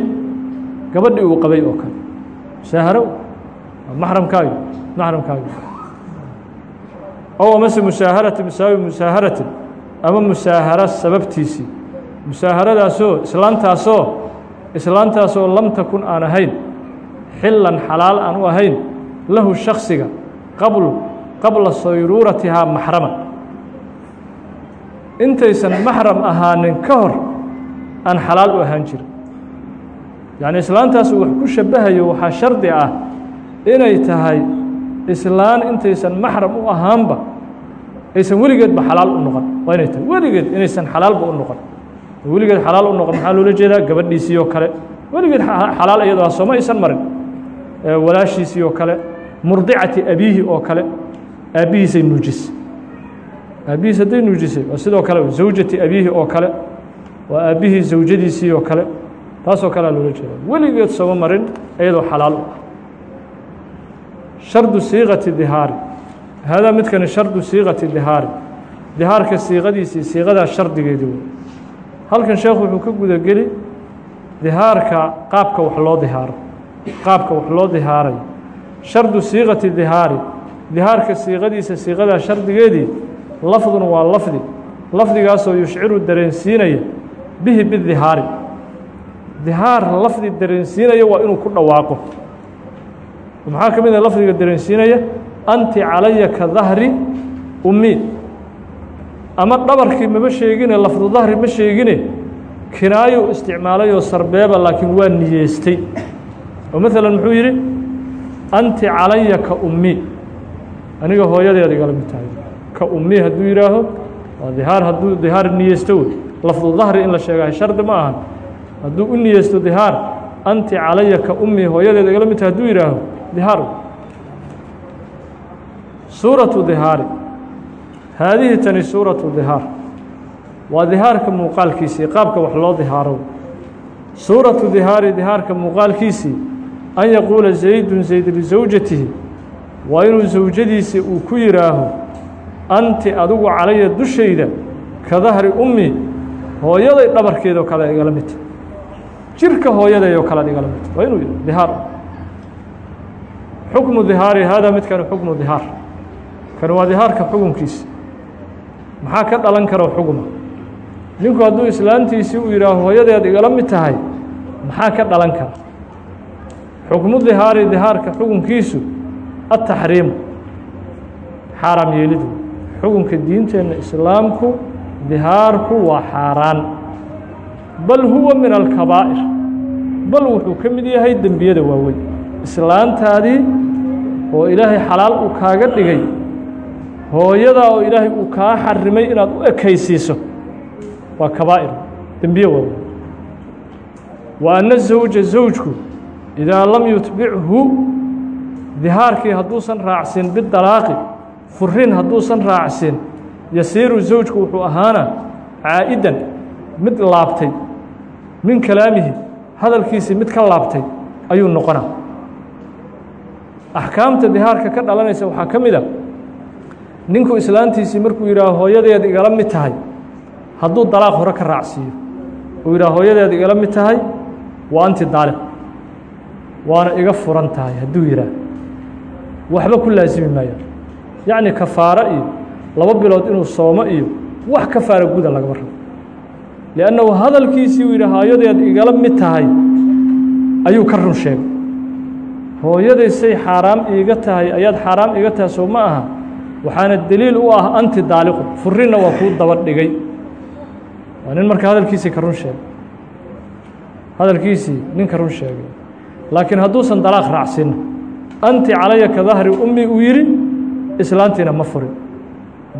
[SPEAKER 1] gabadhii uu qabay oo kale. Musaaharo maxramkaagi maxramkaagi ow amase musaaharati bisababi musaaharatin ama musaaharo sababtiisii musaaharadaasoo islaantaasoo islaantaasoo lam takun aan ahayn xillan xalaal aan u ahayn lahu shaksiga qablu qabla sayruuratihaa maxrama intaysan maxram ahaanin ka hor aan xalaal u ahaan jirin. Yacni islaantaas wax ku shabahayo waxaa shardi ah inay tahay islaan intaysan maxram u ahaanba aysan weligeedba xalaal u noqon. Waa inay tahay weligeed inaysan xalaalba u noqon. Weligeed xalaal u noqon maxaa loola jeedaa gabadhiisii oo kale. Weligeed xalaal iyadoo ah aysan marin walaashiisii oo kale murdicati abiihi oo kale aabbihiisay nuujisay aabbihiis hadday nuujisay waa sidoo kale zawjati abiihi oo kale waa aabbihii zawjadiisii oo kale taasoo kalea loola jeeda weligeed sooma marin iyadoo xalaal u ah. Shardu siiqati dihaari. Haadaa midkani shardu siiqati dihaari. Dihaarka siiqadiisii siiqadaa shardigeedii wey halkan sheekhu wuxuu ka gudageli dihaarka qaabka wax loo dihaaro qaabka wax loo dihaarayo shardu siiqati dihaari. Dihaarka siiqadiisa siiqadaa shardigeedii lafdun waa lafdi. Lafdigaasoo yushciru dareensiinaya bihi bidihaari. Dihaar lafdi dareensiinaya waa inuu ku dhawaaqo. Maxaa ka mid ah lafdiga dareensiinaya? Anti calaya ka dahri ummi. Ama dhabarkii mama sheegine lafdu dahri ma sheegine. Kinaayo isticmaalayoo sarbeeba laakiin waa niyeestay oo maalan muxuu yidhi anti calaya ka ummi. Aniga hooyadeed igala mid tahay. Ka ummi hadduu yidhaaho waa dihaar hadduu dihaar niyeysto wey. Lafdu dahri in la sheegahay shardi ma ahan. Hadduu u niyeysto dihaar anti calaya ka ummi hooyadeed igala mid tahay hadduu yidhaaho dihaar suuratu dihaari. Haadihi tani suuratu dihaar. Waa dihaarka muuqaalkiisii qaabka wax loo dihaaro. Suuratu dihaari dihaarka muuqaalkiisii an yaquula zaydun zayd lisawjatihi waa inuu zawjadiisii uu ku yidhaaho anti adigu calaya dushayda ka dahri ummi hooyaday dhabarkeedoo kale igala midta jirka hooyadayoo kalead igala midta waa inuu dihaar xukmu dihaari haadaa midkani xukmu dihaar kan waa dihaarka xukunkiisa maxaa ka dhalan karo xugma ninku hadduu islaantiisii uu yidhaaho hooyadeed igala mid tahay maxaa ka dhalan kara xukmu dihaari dihaarka xukunkiisu ataxriimu xaaraam yeelidu xukunka diinteenna islaamku dihaarku waa xaaraan. Bal huwa min alkabaa'ir. Bal wuxuu ka mid yahay dembiyada waaweyn. Islaantaadii oo ilaahay xalaal uu kaaga dhigay hooyadaa oo ilaahay uu kaa xarimay inaad u ekaysiiso waa kabaa'ir dembiye waaweyn. Wa anna zawja zawjku idaa lam yutbichu dihaarkii hadduusan raacsin bidalaaqi furin hadduusan raacsin yasiiru zawjku wuxuu ahaana caa'idan mid laabtay min kalaamihi hadalkiisii mid ka laabtay ayuu noqonaa axkaamta dihaarka ka dhalanaysa waxaa ka mid a ninku islaantiisii markuu yidhaaho hooyadeed igala mid tahay hadduu dalaaq hore ka raacsiiyo uu yidhaho hooyadeed igala mid tahay waa anti daaliq waana iga furan tahay hadduu yidhaah. Waxba ku laasimi maayaan yacni kafaaro iyo laba bilood inuu soomo iyo wax kafaara guda lagama rabo. Liannahu hadalkiisii uu yidhi hooyadeed igala mid tahay ayuu ka run sheegay. Hooyaday say xaaraam iiga tahay ayaad xaaraam iiga tahay soo ma aha. Waxaana deliil u ah anti daaliqu furinna waa kuu daba dhigay. Waa nin marka hadalkiisii ka run sheegay. Hadalkiisii nin ka run sheegay laakiin hadduusan dalaaq raacsin anti calaya ka dahri ummi uu yidhi islaantiina ma furin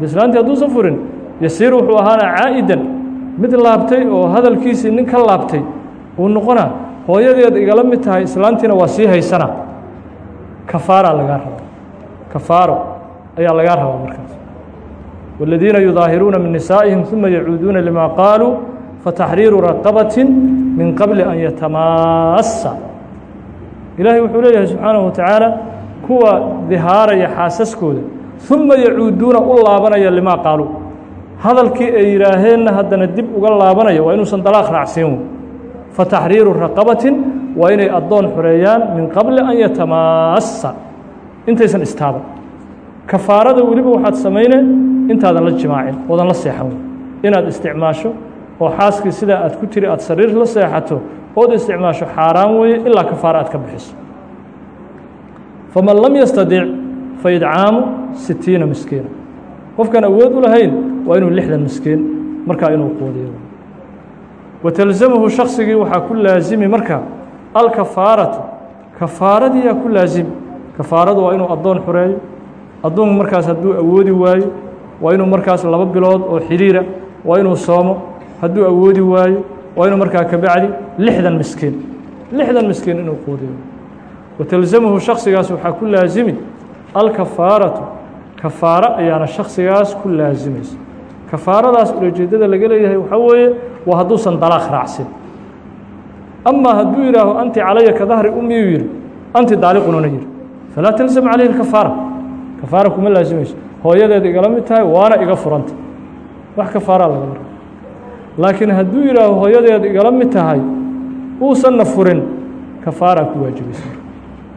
[SPEAKER 1] islaantii hadduusan furin yasiir wuxuu ahaana caa'idan mid laabtay oo hadalkiisii nin ka laabtay uu noqonaa hooyadeed igala mid tahay islaantiina waa sii haysana kafaaraa lagaa rabaa kafaaro ayaa lagaa rabaa markaas والذiina يظaahiruuna min نisaaئihim ثuma yacuuduuna lima qaaluu fataxriiru raqabaة min qabli an yatamaasa ilaahay wuxuu leeyahay subxaanahu wa tacaala kuwa dihaaraya xaasaskooda. Uma yacuuduuna u laabanaya limaa qaalu. Hadalkii ay yidhaaheenna haddana dib uga laabanaya waa inuusan dalaaq raacsiin. Fataxriiru raqabatin waa inay addoon xoreeyaan min qabli an yatamaassa intaysan istaaban. Kafaarada weliba waxaad samaynee intaadan la jimaacin oodan la seexan. Inaad isticmaasho oo xaaskii sidaa aad ku tiri aad sariir la seexato ood isticmaasho xaaraan weeye ilaa kafaara aad ka bixiso. Faman lam yastadic fa idcaamu sitiina miskiina. Qofkaan awood u lahayn waa inuu lixdan miskiin markaa inuu quudiyo. Watalzamahu shaksigii waxaa ku laasimi marka alkafaaratu kafaaradiyaa ku laasimi kafaaradu waa inuu addoon xoreeyo addoonku markaas hadduu awoodi waayo waa inuu markaas laba bilood oo xidhiira waa inuu soomo. Hadduu awoodi waayo waa inuu markaa kabacdi lixdan miskiin lixdan miskiin inuu quudiyo. Watalzamahu shaksigaas waxaa ku laasimi alkafaaratu kafaaro ayaana shaksigaas ku laasimaysa kafaaradaas ulajeedada laga leeyahay waxaa weeye waa hadduusan dalaaq raacsin. Amaa hadduu yidhaaho anti calaya ka dahri umiyuu yihi anti daaliqununa yihi falaa talzam calayhi kafaara kafaara kuma laasimayso hooyadeed igala mid tahay waana iga furanta. Wax kafaaraa laga mara laakiin hadduu yidhaaho hooyadeed igala mid tahay uusanna furin kafaaraa ku waajibaysa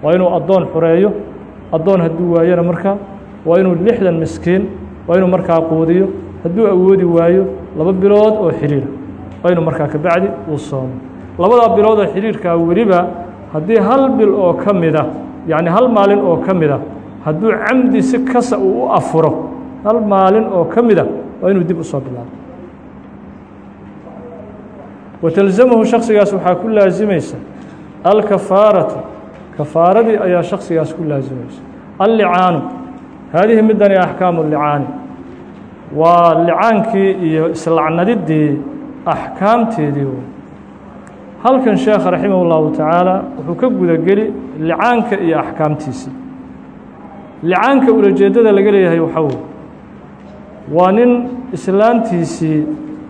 [SPEAKER 1] waa inuu addoon xoreeyo addoon hadduu waayona markaa waa inuu lixdan miskiin waa inuu markaa quudiyo hadduu awoodi waayo laba bilood oo xidhiira waa inuu markaa kabacdi uu soomo. Labadaa bilood oo xidhiirkaa weliba haddii hal bil oo ka mida yacni hal maalin oo ka mida hadduu camdi si kasa uu u afuro hal maalin oo ka mida waa inuu dib u soo bilaabo watalzamahu shaksigaas waxaa ku laasimaysa alkafaaratu kafaaradii ayaa shaksigaas ku laasimaysa allicaanu haadihi midani axkaamu licaani waa licaankii iyo islacnadiddii axkaamteedii wey halkan sheekha raximah اllahu tacaala wuxuu ka gudageli licaanka iyo axkaamtiisii licaanka ulajeeddada laga leeyahay waxaa wey waa nin islaantiisii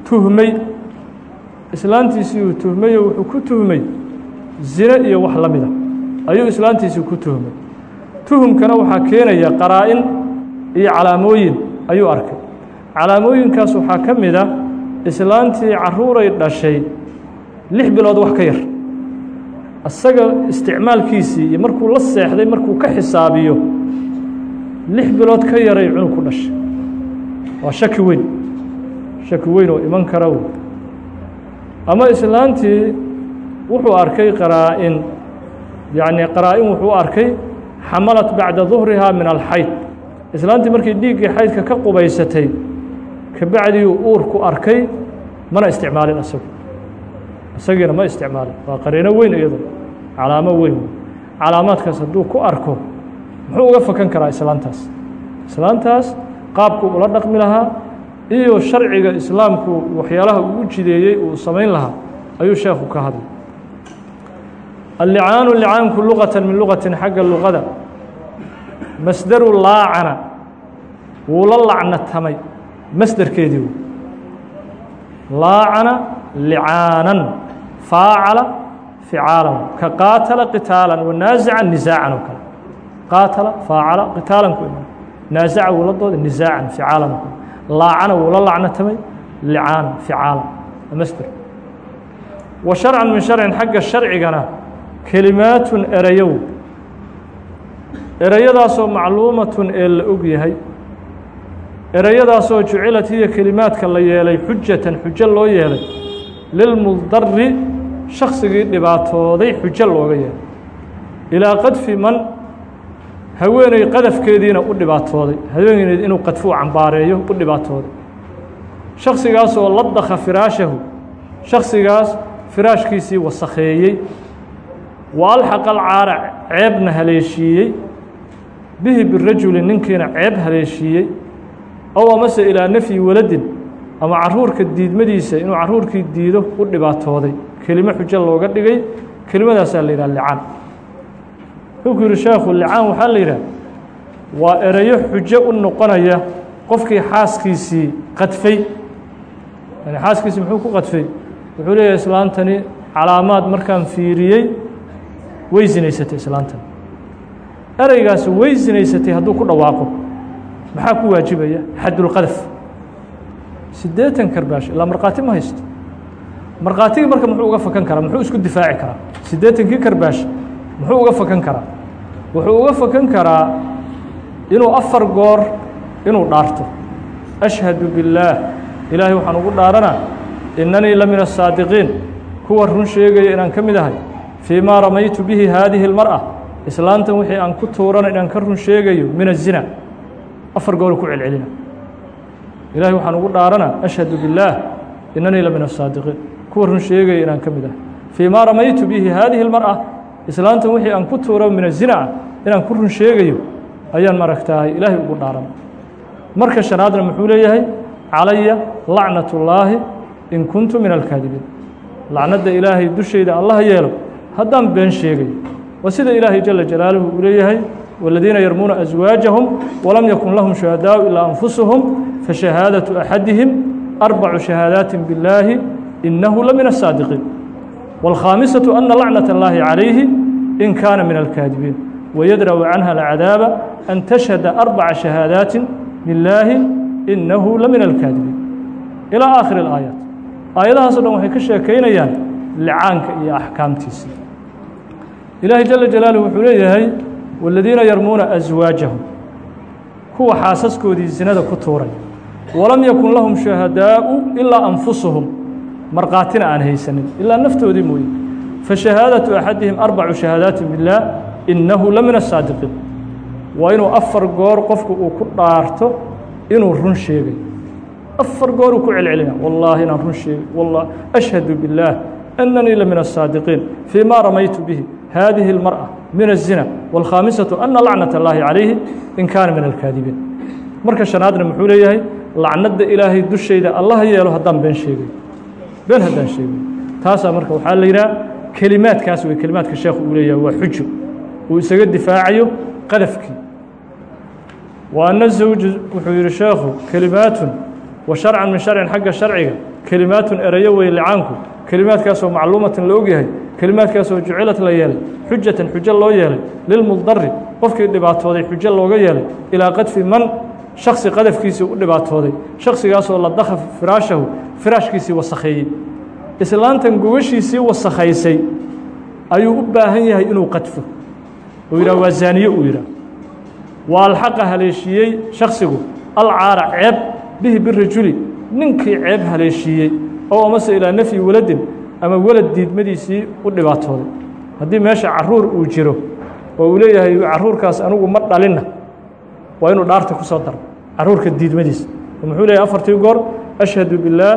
[SPEAKER 1] tuhmay islaantiisii uu tuhmayo wuxuu ku tuhmay zine iyo wax la mida ayuu islaantiisii ku tuhmay. Tuhumkana waxaa keenaya qaraa-in iyo calaamooyin ayuu arkay. Calaamooyinkaas waxaa ka mid a islaantii caruuray dhashay lix bilood wax ka yar. Isaga isticmaalkiisii iyo markuu la seexday markuu ka xisaabiyo lix bilood ka yaray cunug ku dhashay. Waa shaki weyn. Shaki weyn oo iman kara ama islaantii wuxuu arkay qaraa-in. Yacni qaraa-in wuxuu arkay xamalat bacda duhrihaa min alxayd. Islaantii markii dhiiggii xaydka ka qubaysatay kabacdiuu uur ku arkay mana isticmaalin isagu isagiina ma isticmaalin. Waa qariino weyn iyado calaamo weyn. Calaamaadkaas hadduu ku arko muxuu uga fakan karaa islaantaas. Islaantaas qaabku ula dhaqmi lahaa iyo sharciga islaamku waxyaalaha uu u jideeyey uu samayn lahaa ayuu sheekhu ka hadlay. Allicaanu licaanku luqata min luqatin xagga luqada masdaru laacana wuu la lacnatamay masderkeedii laacana licaanan faacala ficaalan ka qaatala qitaalan wanaasica nisaacan oo kale. Qaatala faacala qitaalan ku iman. Naasaca wuu la dooday nisaacan ficaalan oo kale laacana wuu la lacnatamay licaanan ficaalan masder wa sharcan min sharcin xagga sharcigana kelimaatun erayow. Ereyadaasoo macluumatun ee la og yahay. Ereyadaasoo jucilat hiya kelimaadka la yeelay xujatan xujo loo yeelay. Lilmudari shaksigii dhibaatooday xujo looga yeelay. Ilaa qadfi man haweeney qadafkeediina u dhibaatooday. Haweeneyd inuu qadfuu cambaareeyo u dhibaatooday. Shaksigaasoo ladakha firaashahu shaksigaas firaashkiisii wasakheeyey. Wa alxaqa alcaara ceebna haleeshiiyey. Bihi birajuli ninkiina ceeb haleeshiiyey. Ow amase ilaa nafyi waladin ama caruurka diidmadiisa inuu caruurkii diido u dhibaatooday. Kelimo xujo looga dhigay kelimadaasaa la yidhaha licaan wuxuu yihi sheekhu licaan waxaa la yidhaha waa erayo xujo u noqonaya qofkii xaaskiisii qadfay. Yani xaaskiisii muxuu ku qadfay? Wuxuu leeyahay islaantani calaamaad markaan fiiriyey way sinaysatay islaantani. Ereygaasi way sinaysatay hadduu ku dhawaaqo. Maxaa ku waajibaya? Xadulqadaf siddeetan karbaash ilaa markhaati ma haysto. Markhaatigii marka muxuu uga fakan karaa muxuu isku difaaci karaa. Siddeetankii karbaash muxuu uga fakan karaa wuxuu uga fakan karaa inuu afar goor inuu dhaarto ashhadu biاllaah ilaahay waxaan ugu dhaaranaa inanii la min asaadiqiin kuwa run sheegaya inaan ka mid ahay fii maa ramaytu bihi haadihi اlmar'a islaantan wixii aan ku tuurana inaan ka run sheegayo min azina afar goor ku celcelina ilahay waxaan ugu dhaaranaa ashhadu biاllaah inanii la min asaadiqiin kuwa run sheegaya inaan ka mid ahay fii maa ramaytu bihi haadihi اlmar'a islaantan wixii aan ku tuuro min azina ah inaan ku run sheegayo ayaan maragtahay ilaahay ugu dhaaran marka shanaadna muxuu leeyahay calaya lacnat ullaahi in kuntu min alkaadibiin lacnadda ilaahay dushayda allah yeelo haddaan been sheegayo waa sida ilaahay jala jalaaluhu uu leeyahay والذيina yarmuuna أزواaجaهم وlam ykun lahm شhuهadاء ilaa أنfusuهum faشhahaadaة أxadihim أربcu شhahaadaaت bالlaahi inahu lamin الصاadiقيin والkhاamiسaة أna lacnaة الlahi عalayhi in kaana min الكاadibiin ويdرأu canha العadاaبa أn تشhهada أربca شhahaadaaت bالlaahi inahu lamin الكاadibiin ilىa aakhir الآayaaت aayadahaaso dhan waxay ka sheekaynayaan licaanka iyo axkaamtiisa ilaahay jala jalaaluh wuxuu leeyahay والذiina yarmuuna أزواaجahum kuwa xaasaskoodii zinada ku tuuray walam yakun lahum شhuhadaaءu ilaa أnfusuhum markhaatina aan haysanin ilaa naftoodii mooye fashahaadaةu أxadihim arbacu شhahaadaaتi biالlah inahu la min الsaadiqiin waa inuu afar goor qofku uu ku dhaarto inuu run sheegay afar goor uu ku celcelina wallaahi inaan run sheegay walla أشhهadu biالlah أnanii la min الsaadiqiin fii ma ramaytu bihi hadihi الmarأة min الزina والkhاamisaةu أna lacnaة الlahi عalayhi in kaana min الkaadibiin marka شhanaadna muxuu leeyahay lacnadda ilaahay dushayda allah yeelo haddaan been sheegay been haddaan sheegay taasaa marka waxaa la yidhaha kelimaadkaas wey kelimaadka sheekhu uu leeyahay waa xujo. Uu isaga difaacayo qadafkii. Wa ana zawju wuxuu yihi sheekhu kelimaatun wa sharcan min sharcin xagga sharciga. Kelimaatun erayo wey licaanku kelimaadkaasoo macluumatan la ogyahay. Kelimaadkaasoo jucilad la yeelay. Xujatan xujo loo yeelay. Lilmudari qofkii dhibaatooday xujo looga yeelay. Ilaa qadfi man shaksi qadafkiisii u dhibaatooday. Shaksigaasoo ladakha firaashahu firaashkiisii wasakheeyey. Islaantan gogashiisii wasakhaysay ayuu u baahan yahay inuu qadfo. Uu yidhah waa zaaniye uu yidhah waa alxaqa haleeshiiyey shaksigu alcaara ceeb bihi birajuli ninkii ceeb haleeshiiyey oo amase ilaa nafyi waladin ama welad diidmadiisii u dhibaatooday. Haddii meesha carruur uu jiro oo uu leeyahay caruurkaas anigu ma dhalinna waa inuu dhaarta ku soo daro caruurka diidmadiisa muxuu leeyahay afartii goor ashhadu biاllaah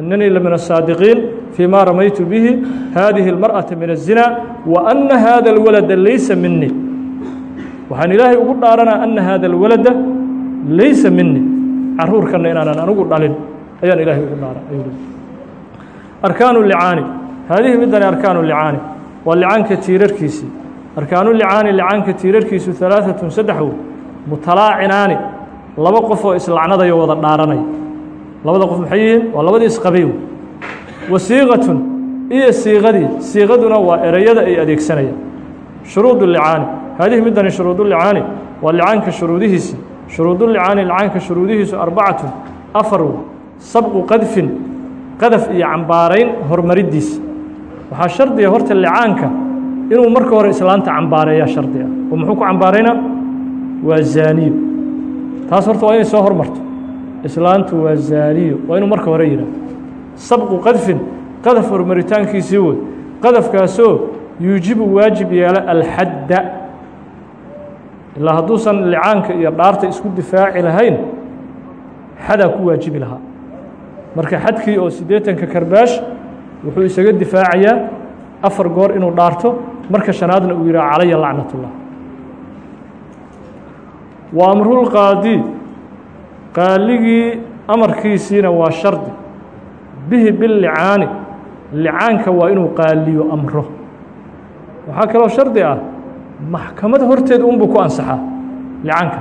[SPEAKER 1] ananii la min الsaadiqiin fii ma ramaytu bihi hadihi اlmarأaةa min الzina wa ana hada اlwalada laysa minii waxaan ilaahay ugu dhaaranaa ana hada اlwalada laysa minii caruurkanna inaanan anigu dhalin ayaan ilaahay ugu dhaaran ayuu arkaanu licaani haadihi midani arkaanu licaani waa licaanka tiirarkiisii arkaanu licaani licaanka tiirarkiisu ثalaaثatun saddex wey mutalaacinaani laba qof oo islacnadayo wada dhaaranaya labada qof maxay yihiin? Waa labadii isqabay wey wa siiqatun iyo siiqadii siiqaduna waa ereyada ay adeegsanayaan. Shuruudu licaani. Haadihi midani shuruudu licaani waa licaanka shuruudihiisii shuruudu licaani licaanka shuruudihiisu arbacatun afar sabqu qadfin qadaf iyo cambaarayn horumariddiisa waxaa shardiga horta licaanka inuu marka hore islaanta cambaareeyaa shardi ah oo muxuu ku cambaaraynaa waa zaaniyo taas horta waa inay soo hormarto. Islaantu waa zaaniyo waa inuu marka hore yidhah sabqu qadfin. Qadaf horumaritaankiisii wey qadafkaasoo yuujibu waajib yeela alxadda. Ilaa hadduusan licaanka iyo dhaarta isku difaaci lahayn xadaa ku waajibi lahaa. Marka xadkii oo siddeetanka karbaash wuxuu isaga difaacayaa afar goor inuu dhaarto marka shanaadna uu yidhaha calaya lacnat ullah wa amrulqaadi qaaligii amarkiisiina waa shardi. Bihi bilicaani licaanka waa inuu qaaliyo amro. Waxaa kaloo shardi ah maxkamad horteeda unbuu ku ansaxaa licaanka.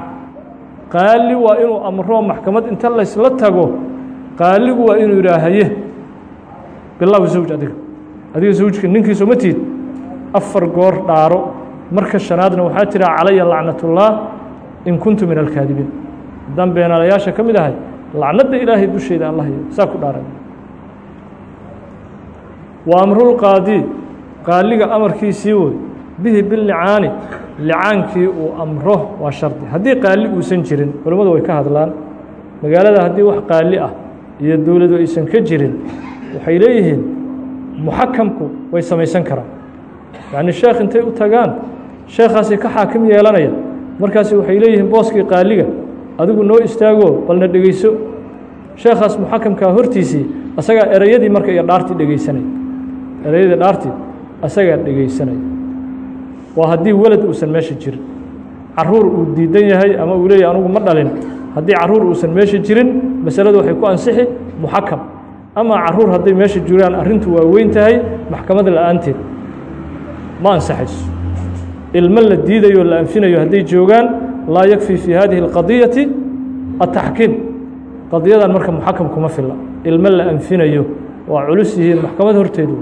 [SPEAKER 1] Qaali waa inuu amro maxkamad inta laysla tago. Qaaligu waa inuu yidhaah haye bilaaw zawj adiga. Adiga zawjka ninkiisu ma tiid. Afar goor dhaaro. Marka shanaadna waxaa tiraa calaya lacnatullaah in kuntu min alkaadibiin haddaan beenaalayaasha ka mid ahay lacnadda ilaahay dushayda allah yo saa ku dhaaray wa amrulqaadi qaaliga amarkiisii woy bihi bilicaani licaankii uu amro waa shardi. Haddii qaali uusan jirin culimmadu way ka hadlaan. Magaalada haddii wax qaali ah iyo dowladu aysan ka jirin waxay leeyihiin muxakamku way samaysan karaan. Yacni sheekh intay u tagaan sheekhaasi ka xaakim yeelanaya markaasi waxay leeyihiin booskii qaaliga adigu noo istaago balna dhegeyso sheekhaas muxakamkaa hortiisii asagaa ereyadii marka iyo dhaartii dhegeysanaya ereyadii dhaartii asagaa dhegeysanaya waa haddii welad uusan meesha jirin. Caruur uu diidan yahay ama uu leeyahy anugu ma dhalin. Haddii carruur uusan meesha jirin masaladu waxay ku ansixi muxakam. Ama carruur hadday meesha jiraan arrintu waa weyn tahay maxkamad la'aanteed ma ansaxayso ilmo la diidayo la anfinayo hadday joogaan laa yakfii fii hadihi اlqadiyati ataxkiim qadiyadan marka muxakam kuma filla. Ilmo la anfinayo waa culus yihiin maxkamad horteedu.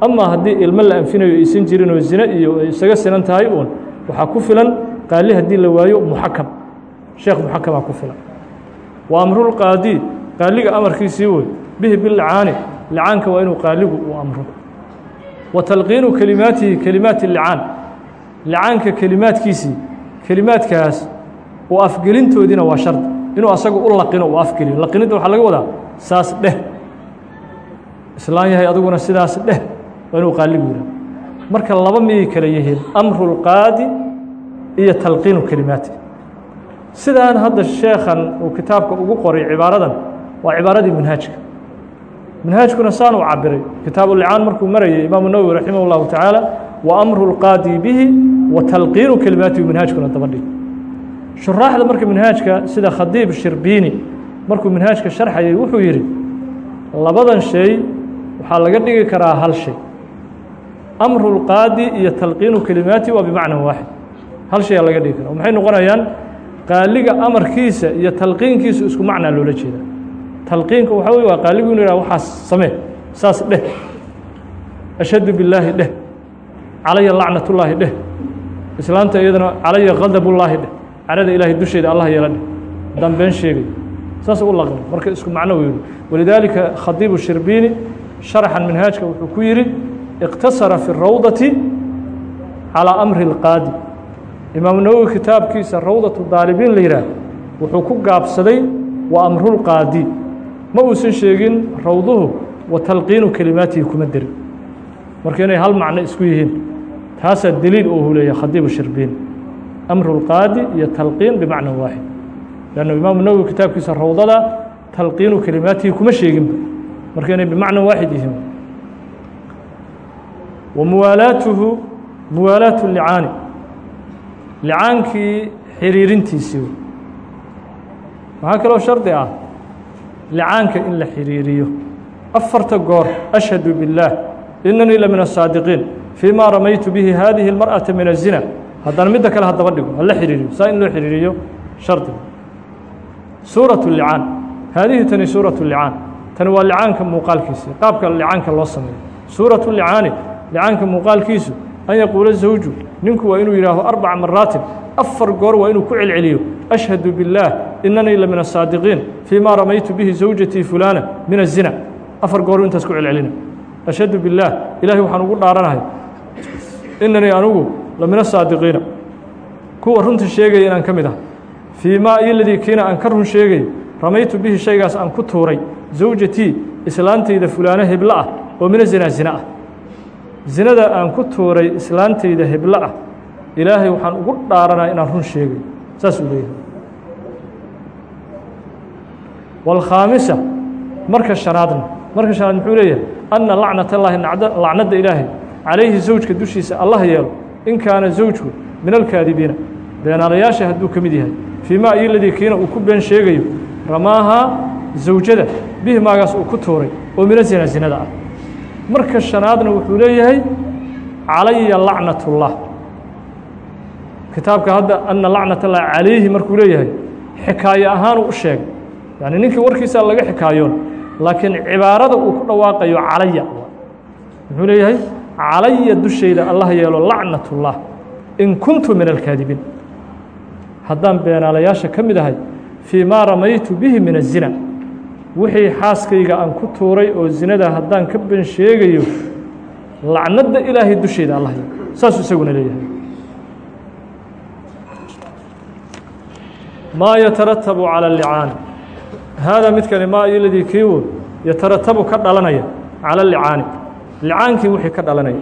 [SPEAKER 1] Ama haddii ilmo la anfinayo aysan jirin oo zine iyo ay isaga sinan tahay uun waxaa ku filan qaali haddii la waayo muxakam. Sheekh muxakamaa ku filan. Wa amrulqaadi qaaliga amarkiisii wey bihi bilicaani licaanka waa inuu qaaligu uu amro. Wa talqiinu kelimaatihi kelimaati licaan licaanka kelimaadkiisii kelimaadkaas uu afgelintoodiina waa shardi inuu asaga u laqino uu afgeliyo laqinidda waxaa laga wadaa saas dheh. Islaan yahay adiguna sidaas dheh waa inuu qaaligu yihah marka laba miyay kale yihiin amru lqaadi iyo talqiinu kelimaati. Sidaan hadda sheekhan uu kitaabka ugu qoray cibaaradan waa cibaaradii manhaajka. Manhaajkuna saan uu cabiray kitaabulicaan markuu marayay imaamu nawowi raximah tacaala lqaadi bihi wa talqiinu kelimaatihi manhaajkuna dabadhig shuraaxda marka manhaajka sida khadiib shirbiini markuu manhaajka sharxayay wuxuu yidhi labadan shay waxaa laga dhigi karaa hal shay. Amru lqaadi iyo talqiinu kelimaatihi waa bimacnan waaxid. Hal shayaa laga dhigi kara maxay noqonayaan qaaliga amarkiisa iyo talqiinkiisa isku macnaa loola jeeda talqiinka waxaa wey waa qaaligu inu yihah waxaas samee saas dheh. Ashhadu billaahi dheh calaya lacnatullaahi dheh. Islaanta iyadana calaya khadabullaahi dheh. Carada ilaahay dusheeda allah yeela dheh. Haddaan been sheegay. Saas u laqni marka isku macno yihi walidaalika khadiibu shirbiini sharaxan manhaajka wuxuu ku yidhi iqtasara fi rawdati calىa amri اlqaadi imaamu nawowi kitaabkiisa rawdatu daalibiin la yidhaah wuxuu ku gaabsaday wa amrulqaadi ma uusan sheegin rawduhu wa talqiinu kelimaatihi kuma derin marka inay hal macno isku yihiin taasaa deliil oo huleeya khadiibu shirbiin amru lqaadi iyo talqiin bimacna waaxid lannu imaamu nawowi kitaabkiisa rawdada talqiinu kelimaatihi kuma sheeginba marka inay bimacna waaxid yihiin. Wa muwaalaatuhu muwaalaatu licaani. Licaankii xiriirintiisii. Waxaa kaloo shardi ah licaanka in la xiriiriyo. Afarta goor ashhadu biاllaah inanii la min asaadiqiin fii ma ramaytu bihi hadihi اlmarأaةa min الzina haddana midda kale hadaba dhigo hala xiriiriyo saa in loo xiriiriyo shardiga suuraة licaan haadihi tani suuraة licaan tani waa licaanka muuqaalkiisi qaabka licaanka loo sameeyo suuraة licaani licaanka muuqaalkiisu an yaquula zawju ninku waa inuu yihaaho arbaca maraatin afar goor waa inuu ku celceliyo ashhadu biاllaah inanii la min asaadiqiin fii ma ramaytu bihi zawjatii fulaana min الzina afar goor intaas ku celcelina ashhadu biاllaah ilaahay waxaan ugu dhaaranahay inanii anugu la min asaadiqiina kuwa runta sheegaya inaan ka mid ah. Fii maa iladii kiina aan ka run sheegayo ramaytu bihi shaygaas aan ku tuuray zawjatii islaantayda fulaano heblo ah oo mina zinaa zina ah. Zinada aan ku tuuray islaantayda heblo ah. Ilaahay waxaan ugu dhaaranaa inaan run sheegayo saas uu leeyahay. Wاlkhaamisa marka shanaadna marka shanaad muxuu leeyahay anna lacnat اllaahi lacnadda ilaahay calayhi zawjka dushiisa allah yeelo in kaana zawjku min alkaadibiina beenaalayaasha hadduu ka mid yahay fii ma iyo ladii kiina uu ku been sheegayo ramaahaa zawjada bihi maagaas uu ku tuuray oo mina zina zinada ah marka shanaadna wuxuu leeyahay calaya lacnat اllah kitaabka hadda ana lacnat اllah calayhi markuu leeyahay xikaaye ahaanuu u sheegay yani ninkii warkiisa laga xikaayoon laakiin cibaarada uu ku dhawaaqayo calaya. Muxuu leeyahay calaya dushayda allah yeelo lacnatullah in kuntu min alkaadibiin haddaan beenaalayaasha ka mid ahay fii maa ramaytu bihi min azina wixii xaaskayga aan ku tuuray oo zinada haddaan ka ben sheegayo lacnadda ilaahay dusheyda allah yeelo. Saasuu isaguna leeyahay. Maa yatarattabu calى اlicaan haadaa midkani maa iyo ladii kiiwun ka dhalanaya cala licaani licaankii wixii ka dhalanaya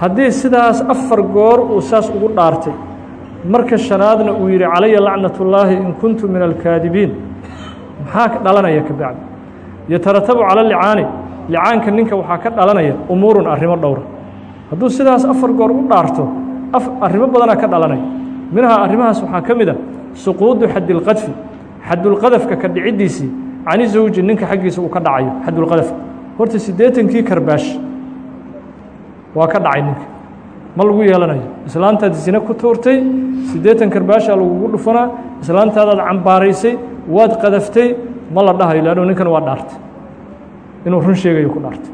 [SPEAKER 1] haddii sidaas afar goor uu saas ugu dhaartay marka shanaadna uu yidhi calaya lacnatullaahi in kuntu min alkaadibiin maxaa ka dhalanaya ka bacdi yataratabu cala licaani licaanka ninka waxaa ka dhalanaya umuurun arrimo dhowra hadduu sidaas afar goor u dhaarto arrimo badanaa ka dhalanaya minhaa arrimahaas waxaa ka mid a suquudu xadilqadfi xadulqadafka ka dhiciddiisii cani zawji ninka xaggiisa uu ka dhacayo xadulqadafka. Horta siddeetankii karbaash waa ka dhacay ninka. Ma lagu yeelanayo. Islaantaad zine ku tuurtay siddeetan karbaashaa lagugu dhufanaa islaantaadaad cambaaraysay waad qadaftay ma la dhahayo leannu ninkan waa dhaartay. Inuu run sheegayo ku dhaartay.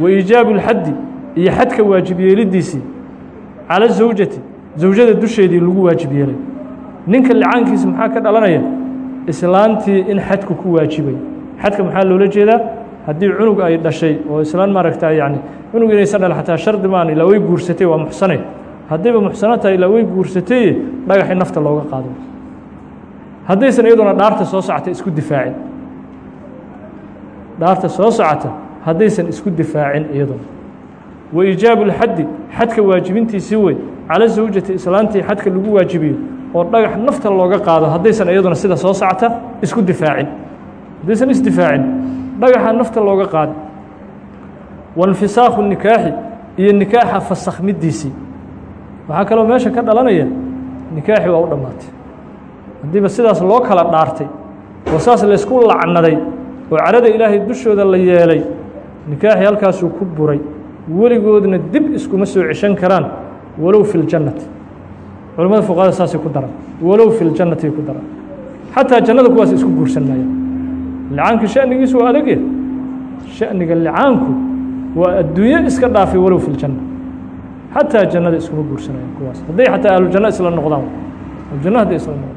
[SPEAKER 1] Wa iijaabu اlxaddi iyo xadka waajib yeelidiisii cala zawjati zawjada dusheedii lagu waajib yeelay ninka licaankiisa maxaa ka dhalanaya? Islaantii in xadku ku waajibay. Xadka maxaa loola jeedaa? Haddii cunug ay dhashay oo islaan maaragta yani cunug inaysan dhal xataa shardi maan ilaa way guursatay waa muxsane. Haddayba muxsano tahay ilaa way guursatay dhagaxii nafta looga qaado. Haddaysan iyaduna dhaarta soo socota isku difaacin. Dhaarta soo socota haddaysan isku difaacin iyaduna. Wa iijaabu اlxaddi xadka waajibintiisii wey cala zawjati islaantii xadka lagu waajibiyo oo dhagax nafta looga qaado haddaysan iyaduna sida soo socota isku difaacin. Haddaysan isdifaacin dhagaxa nafta looga qaado wainfisaakhu nikaaxi iyo nikaaxa fasakhmidiisii waxaa kaloo meesha ka dhalanaya nikaaxi waa u dhammaatay. Haddiiba sidaas loo kala dhaartay oo saas laysku lacnaday oo carada ilaahay dushooda la yeelay nikaaxi halkaasuu ku buray. Weligoodna dib iskuma soo ceshan karaan walow fi ljannati culamada fuqahada saasay ku daran walow fi ljannati ku daran xataa jannada kuwaas isku guursan maayaan licaanka shanigiisu waa adagya shaniga licaanku waa adduunyo iska dhaafay walow fi ljanna xataa jannada iskuma guursanayaan kuwaas. Hadday xataa ahlujanno isla noqdaan. Ahlujanno hadday isla noqdaan.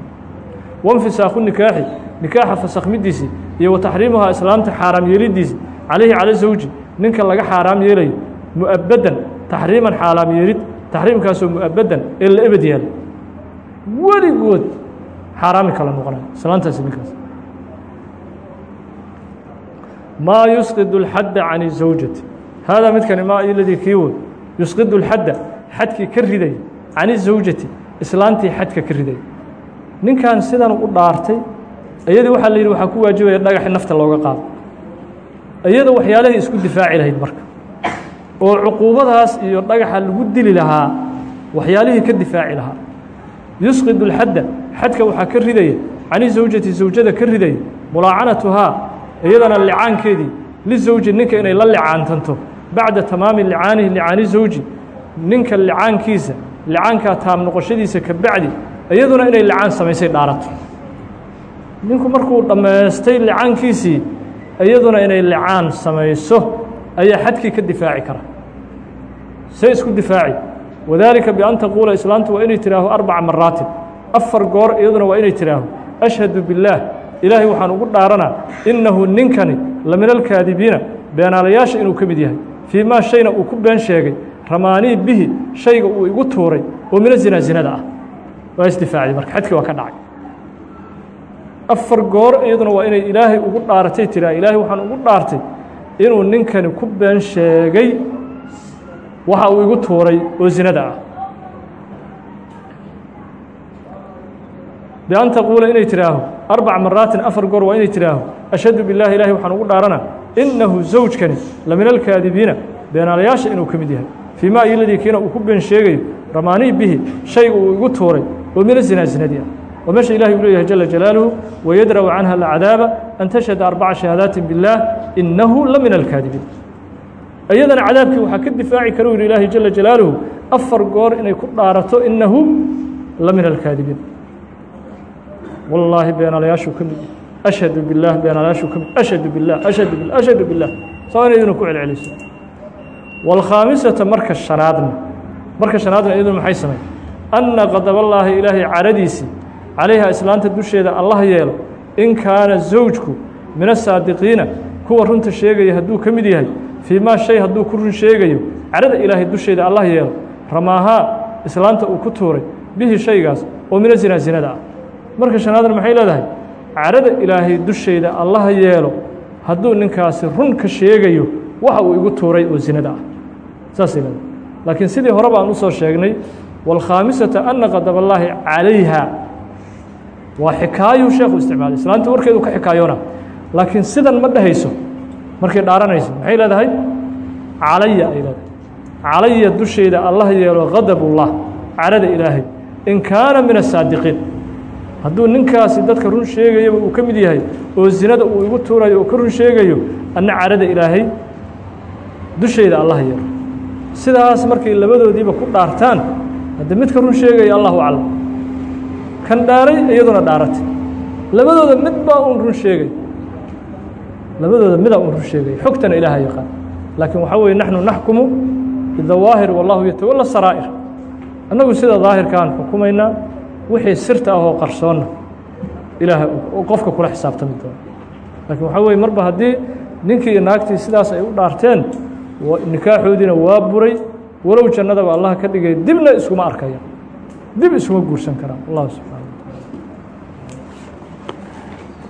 [SPEAKER 1] Wanfisaakhu nikaaxi. Nikaaxa fasakhmidiisii iyo wa islaamta xaaraam yeelidiisi. Calayhi cala zawji. Ninka laga xaaraam yeelayo. Mu'abadan taxriiman xaaraam yeelid taxriimkaasoo mu'abadan ee la ebed yaalla weligood xaaraami kala noqonaya islaantaasi ninkaas maa yusqidu اlxadda can zawjati. Haadaa midkani maa iladii kii wood. Yusqidu اlxadda xadkii ka riday can zawjati islaantii xadka ka riday. Ninkan sidan u dhaartay iyadii waxaa la yidhi waxaa ku waajibaya dhagaxi nafta looga qaado. Iyada waxyaalahay isku difaaci lahayd marka oo cuquubadaas iyo dhagaxa lagu dili lahaa waxyaalihii ka difaaci lahaa. Yusqidu اlxadda xadka waxaa ka ridaya cani zawjati zawjada ka ridaya mulaacanatuhaa iyadana licaankeedii lizawji ninka inay la licaantanto. Bacda tamaami licaanihi licaani zawji ninka licaankiisa licaankaa taam noqoshadiisa ka bacdi iyaduna inay licaan samaysay dhaarato. Ninku markuu dhammaystay licaankiisii iyaduna inay licaan samayso ayaa xadkii ka difaaci kara say isku difaaci wadaalika bian taquula islaamtu waa inay tidhaaho arbaca maraatin. Afar goor iyaduna waa inay tidhaaho ashhadu biاllaah ilaahay waxaan ugu dhaaranaa innahu ninkani la min alkaadibiina. Beenaalayaasha inuu ka mid yahay fii maa shayna uu ku been sheegay ramaanii bihi shayga uu igu tuuray oo mina zinaa zinada ah. Waa isdifaacday marka xadkii waa ka dhacay. Afar goor iyaduna waa inay ilaahay ugu dhaaratay tiraa ilaahay waxaan ugu dhaartay inuu ninkani ku been sheegay waxa uu igu tuuray oo zinada ah. Bian taquula inay tidhaaho arbac maraatin afar goor waa inay tidhaaho ashhadu biاllahi ilahi waxaan ugu dhaarana innahu zawjkani la min alkaadibiina beenaalayaasha inuu ka mid yahay. Fii ma iladii kiina uu ku been sheegayo ramaanii bihi shayga uu igu tuuray oo mina zinaa zinadii ah. Oo meesha ilahi uu leeyahay jala jalaaluhu wayadra'u canha alcadaaba an tashhada arbaca shahaadaati biاllah inahu la alkaadibiin iyadana cadaabkii waxaa ka difaaci kara u yihi ilaahi jala jalaaluhu afar goor inay ku dhaarato inahu la min alkaadibiin wallaahi beenaalayaashuu ka mid ashhadu bilah beenaalayaashuu ka mid ashhadu bilah ashhadu bilah ashhadu bilah saa ina idinu ku celceliso wاlkhaamisata marka shanaadna marka shanaadna iyaduna maxay samey anna qadaballaahi ilaahay caradiisii calayha islaanta dusheeda allah yeelo in kaana zawjku min asaadiqiina kuwa runta sheegaya hadduu ka mid yahay fii maa shay hadduu ku run sheegayo carada ilaahay dusheeda allah yeelo ramaahaa islaanta uu ku tuuray bihi shaygaas oo mina zinaa zinada. Ah marka shanaadna maxay leedahay? Carada ilaahay dusheeda allah yeelo hadduu ninkaasi run ka sheegayo waxa uu igu tuuray oo zinada ah. Saasay leedahay. Laakiin sidii hore baan u soo sheegnay wاlkhaamisata ana qadaballaahi calayha. Waa xikaayuu sheekhu isticmaalay islaanta warkeedu ka xikaayoona laakiin sidan ma dhehayso markay dhaaranayso maxay leedahay? Calaya ay leedahay calaya dusheeda allah yeelo gadabullah carada ilaahay. In kaana min asaadiqiin hadduu ninkaasi dadka run sheegayaba uu ka mid yahay oo zinada uu igu tuurayo oo ka run sheegayo anna carada ilaahay dusheeda allah yeelo. Sidaas markay labadoodiiba ku dhaartaan hadde midka run sheegaya allahu aclam. Kan dhaaray iyaduna dhaaratay. Labadooda mid baa uun run sheegay labadooda midaa uun run sheegay xogtana ilaaha yaqaan. Laakiin waxaa weye naxnu naxkumu bidawaahir wallahu yatawala saraa'ir annagu sida daahirkaan xukumaynaa wixii sirta ah oo qarsoonna ilaaha qofka kula xisaabtami doona laakiin waxaa weye marba haddii ninkii iyo naagtii sidaas ay u dhaarteen nikaaxoodiina waa buray walow jannadaba allah ka dhigay dibna iskuma arkaya dib iskuma guursan karaan. Allah